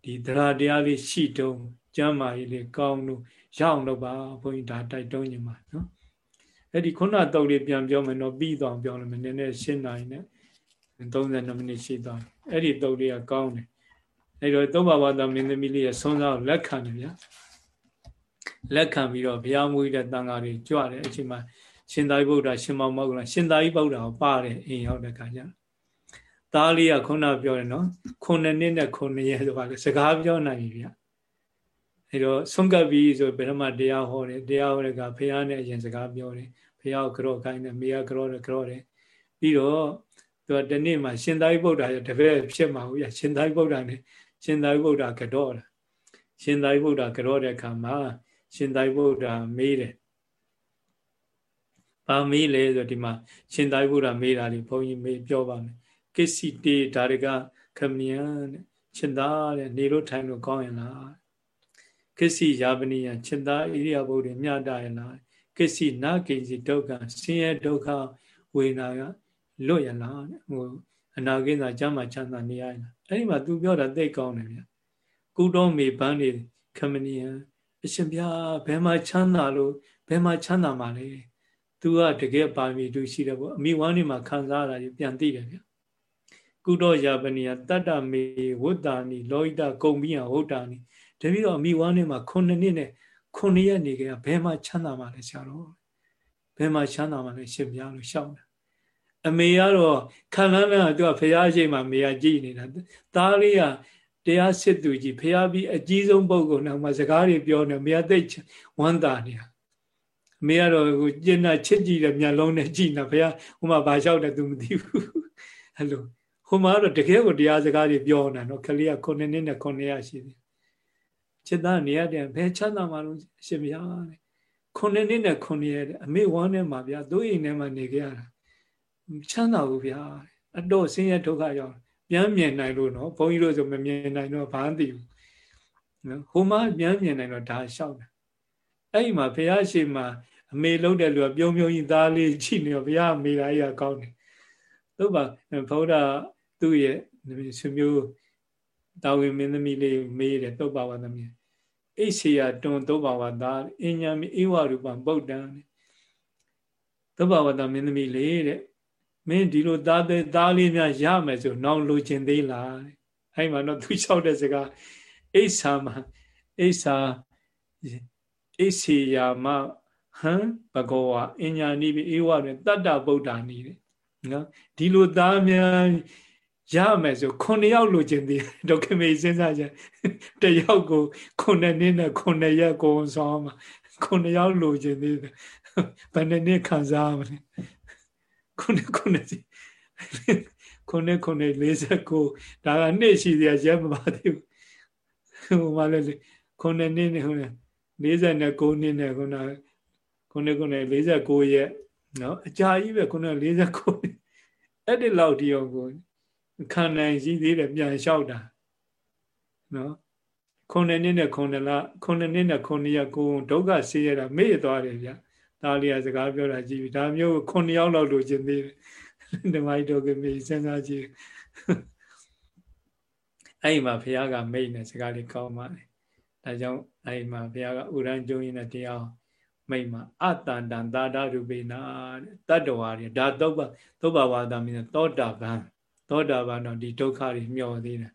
ဒီတရားတရားလေးရှိတုံးကျမ်းမာရေးလေးကောင်းလို့ရအောင်လုပ်ပါဘုန်းကြီးဒါတိုက်တွန်းနေမှာနော်အဲ့ဒီခုနတုတ်လေးပြန်ပြောမယ်နော်ပြီးတော့ပြောလို့မယ်နည်းနည်းရှင်းနိုင်နဲ့32မိနစ်ရှိသွားတယ်အဲ့ဒီတုတ်လေးကကောင်းတယ်အဲ့တော့သုံးပါးဝါဒမင်းသမီးလေးရဲ့ဆွမ်းစားကိုလက်ခံတယ်ဗျာ လက်ခံပြီးတော့ဘုရားမူကြီးတဲ့တန်ဃာတွေကြွတယ်အချိန်မှာရှင်သာရိပုတ္တရာရှင်မောင်မောက္ကလရှင်သာရိပုတ္တရာကိုပါတယ်အိမ်ရောက်တဲ့ခါကျသားလေးကခုနပြောတယ်နော်ခုနှစ်နှစ်နဲ့ခုနှစ်ရက်ဆိုတာလေစကားပြောနိုင်ပြီဗျအဲတော့ဆုံးကပ်ပြီးဆိုဘယ်တော့မှတရားဟောတယ်တရားဟောတဲ့ကဘုရားနဲ့အရင်စကားပြောတယ်ဘုရားကိုကြော့ခိုင်းတယ်မိကကြော့တယ်ကြော့တယ်ပြီးတော့သူကဒီနေ့မှရှင်သာရိပုတ္တရာတပည့်ဖြစ်မှာဘူးဗျရှင်သာရိပုတ္တရာနဲ့ရှင်သာရိပုတ္တရာကြော့တာရှင်သာရိပုတ္တရာကြော့တဲ့အခါမှာ ရှင်သာရိပုတ္တရာမေးတယ်။ဘာမေးလဲဆိုဒီမှာရှင်သာရိပုတ္တရာမေးတာလေးဘုန်းကြီးမေးပြောပါမယ်။ကိစီတေဒါရကခမယံတဲ့ရှင်သာတဲ့နေလို့ထိုင်လို့ကောင်းရင်လား။ကိစီယာပနိယရှင်သာဣရိယာပုတွေမြတ်တရလား။ကိစီနာကိစီဒုက္ခဆင်းရဲဒုက္ခဝေနာကလွတ်ရလားတဲ့။ဟိုအနာကိသာကျမ်းမှာချမ်းသာနေရလား။အဲ့ဒီမှာ तू ပြောတာသိကောင်းတယ်ဗျ။ကုတော်မေပန်းနေခမနိယံ အရှင်ဘုရားဘယ်မှာချမ်းသာလို့ဘယ်မှာချမ်းသာမှာလဲသူကတကယ်ပါမီတူရှိတယ်ပေါ့အမိဝမ်းနေမှာခံစားရတာပြန်သိတယ်ဗျကုတော်ယာပနိယတတ္တမေဝတ္တာနိလောဟိတကုံပြီးယဝတ္တာနိတပည့်တော်အမိဝမ်းနေမှာခုနှစ်နှစ်နဲ့ခုနှစ်ရက်နေကြဘယ်မှာချမ်းသာမှာလဲဆရာတော်ဘယ်မှာချမ်းသာမှာလဲရှင်ဘုရားလို့ရှောက်တာအမေကတော့ခံလန်းလန်းကသူကဖရာရှိမှမေကကြည်နေတာသားလေးက တရားစစ်သူကြီးဖះပြီးအကြီးဆုံးပုဂ္ဂိုလ်နောက်မှာစကားတွေပြောနေမြတ်သိဝမ်းသာနေတာအမေကတော့ကိုကျင့်တာချစ်ကြည့်တယ်မျက်လုံးနဲ့ကြည့်နေဖះဟိုမှာဘာလျှောက်တယ်သူမသိဘူးအဲ့လိုဟိုမှာတော့တကယ်ကိုတရားစကားတွေပြောနေတာနော်ခလေးက9နှစ်နဲ့9ရက်ရှိတယ်จิตသားနေရတဲ့ဘယ်ချမ်းသာမှလို့အရှင်ဘုရားတဲ့9နှစ်နဲ့9ရက်အမေဝမ်းထဲမှာဗျာသူ့အိမ်ထဲမှာနေကြရတာချမ်းသာဘူးဗျာအတော့ဆင်းရဲဒုက္ခရောက် ပြန်မြင်နိုင်လို့နော်ဘုန်းကြီးတို့ဆိုမမြင်နိုင်တော့ဘာမှသိဘူးနော်ဟိုမှာပြန်မြင်နိုင်တော့ဒါလျှောက်တယ်အဲ့ဒီမှာဘုရားရှိခိုးအမေလုံးတဲ့လူကပြုံးပြုံးကြီးသားလေးကြည့်နေတော့ဘုရားအမေသားကြီးကကောင်းတယ်သို့ပါဘုရားသူ့ရဲ့ဆွေမျိုးတာဝေမင်းသမီးလေးမေးတယ်သုတ်ပါဝသမီးအိစေယတွန်သုတ်ပါဝသားအញ្ញံမိဧဝရူပံဗုဒ္ဓံသုတ်ပါဝသမင်းသမီးလေးတဲ့ မင်းဒီလိုသားသေးသားလေးများရမယ်ဆိုနောင်လိုချင်သေးလားအဲ့မှာတော့သူလျှောက်တဲ့စကားအိဆာမအိဆာအိစီယာမဟံဘဂဝါအညာနိပိဧဝတွင်တတ္တဗုဒ္ဓနိတဲ့နော်ဒီလိုသားများရမယ်ဆိုခုနှစ်ယောက်လိုချင်သေးဒုက္ခမေစဉ်းစားကြတယောက်ကိုခုနှစ်နှစ်နဲ့ခုနှစ်ရက်ကိုဆောင်မှာခုနှစ်ယောက်လိုချင်သေးတယ်ဘယ်နှစ်နှစ်ခံစားမလဲ ခုနှစ်ခုနှစ်စီခုနှစ်ခုနှစ်49ဒါကနှစ်ရှိသေးရဲမပါသေးဘူးဟိုမှာလည်းခုနှစ်နှစ်နဲ့ဟို49နှစ်နဲ့ခုနခုနှစ်ခုနှစ်49ရက်နော်အကြာကြီးပဲခုန49အဲ့ဒီလောက်ဒီအောင်ကိုခံနိုင်ရှိသေးတယ်ပြန်လျှောက်တာနော်ခုနှစ်နှစ်နဲ့ခုနှစ်လခုနှစ်နှစ်နဲ့ခုနှစ်ရက်ကိုဒုက္ခဆေးရတာမေ့သွားတယ်ဗျ သားလေးကစကားပြောတာကြည့်ပြီဒါမျိုးခုနှစ်ယောက်လောက်လိုချင်သေးတယ်ဓမ္မကြီးတော်ကမေးစဉ်းစားကြည့်အဲ့မှာဘုရားကမိတ်နဲ့စကားလေးကောင်းပါတယ်ဒါကြောင့်အဲ့မှာဘုရားကဥရန်ကျုံရင်တဲ့တရားမိတ်မှာအတန်တန်သာဒရူပေနာတတ္တဝါတွေဒါသုတ်ပါသုတ်ပါဝါဒမင်းသောတာပန်သောတာပန်တော့ဒီဒုက္ခတွေမျောသေးတယ်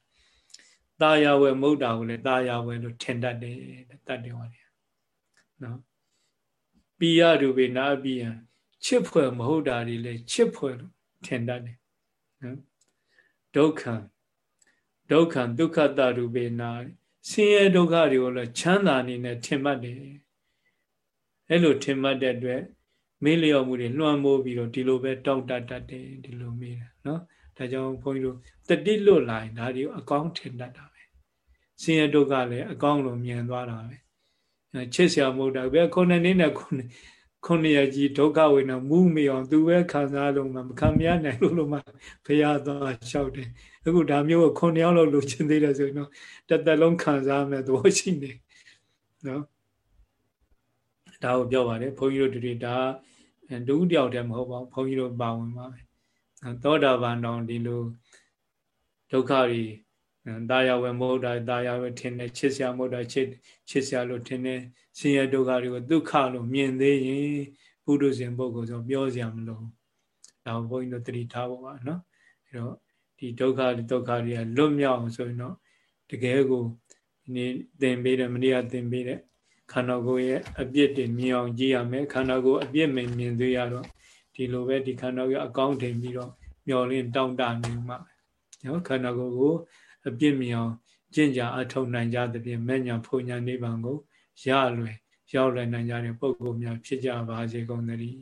တာယာဝယ်မုတ်တာကိုလည်းတာယာဝယ်လို့ထင်တတ်တယ်တတ္တဝါတွေနော် ပိယရူပေနာပိယချစ်ဖွယ်မဟုတ်တာတွေလည်းချစ်ဖွယ်လို့ထင်တတ်တယ်နော်ဒုက္ခဒုက္ခံဒုက္ခတရူပေနာဆင်းရဲဒုက္ခတွေကိုလည်းချမ်းသာအနေနဲ့ထင်မှတ်တယ်အဲ့လိုထင်မှတ်တဲ့အတွက်မေးလျော်မှုတွေလွှမ်းမိုးပြီးတော့ဒီလိုပဲတောက်တတ်တတ်တယ်ဒီလိုမေးတာနော်ဒါကြောင့်ဘုန်းကြီးတို့တတိလွတ်လာရင်ဒါဒီအကောင်းထင်တတ်တာပဲဆင်းရဲဒုက္ခလည်းအကောင်းလို့မြင်သွားတာပဲ ချစ်စရာမဟုတ်တာပဲခုနှစ်နှစ်နဲ့ခုနှစ်ခုနှစ်ရကြီးဒုက္ခဝေဒနာမူးမေအောင်သူပဲခံစားလို့မှမခံမရနိုင်လို့လို့မှဖရာသွားလျှောက်တယ်အခုဒါမျိုးကိုခုနှစ်ယောက်လောက်လိုချင်သေးတယ်ဆိုရင်တော့တသက်လုံးခံစားမယ်သဘောရှိနေနော်ဒါကိုပြောပါတယ်ဘုန်းကြီးတို့တူတူဒါဒုတယောက်တည်းမဟုတ်ပါဘူးဘုန်းကြီးတို့ပါဝင်ပါပဲသောတာပန်တောင်ဒီလိုဒုက္ခတွေ တာယာဝယ်မဟုတ်တာတာယာဝယ်ထင်တယ်ချစ်စရာမဟုတ်တာချစ်ချစ်စရာလို့ထင်တယ်ဆင်းရဲဒုက္ခတွေကိုဒုက္ခလို့မြင်သေးရင်ဘုဒ္ဓဇင်ပုဂ္ဂိုလ်ဆိုပြောစရာမလိုဒါဘုန်းကြီးတို့တတိထားဖို့ပါနော်အဲတော့ဒီဒုက္ခဒုက္ခတွေကလွတ်မြောက်အောင်ဆိုရင်တော့တကယ်ကိုဒီနေ့သင်ပေးတယ်မနေ့ကသင်ပေးတယ်ခန္ဓာကိုယ်ရဲ့အပြစ်တွေမြင်အောင်ကြည့်ရမယ်ခန္ဓာကိုယ်အပြစ်မမြင်သေးရတော့ဒီလိုပဲဒီခန္ဓာကိုယ်အကောင်းထင်ပြီးတော့မျောလင်းတောင့်တနေမှာနော်ခန္ဓာကိုယ်ကို အပြစ်မြင်အောင်ကျင့်ကြအထောက်နိုင်ကြသဖြင့်မဲ့ညာဖုန်ညာနိဗ္ဗာန်ကိုရလွယ်ရောက်လွယ်နိုင်ကြတဲ့ပုဂ္ဂိုလ်များဖြစ်ကြပါစေကုန်သတည်း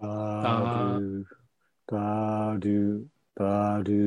သာဓုသာဓုသာဓု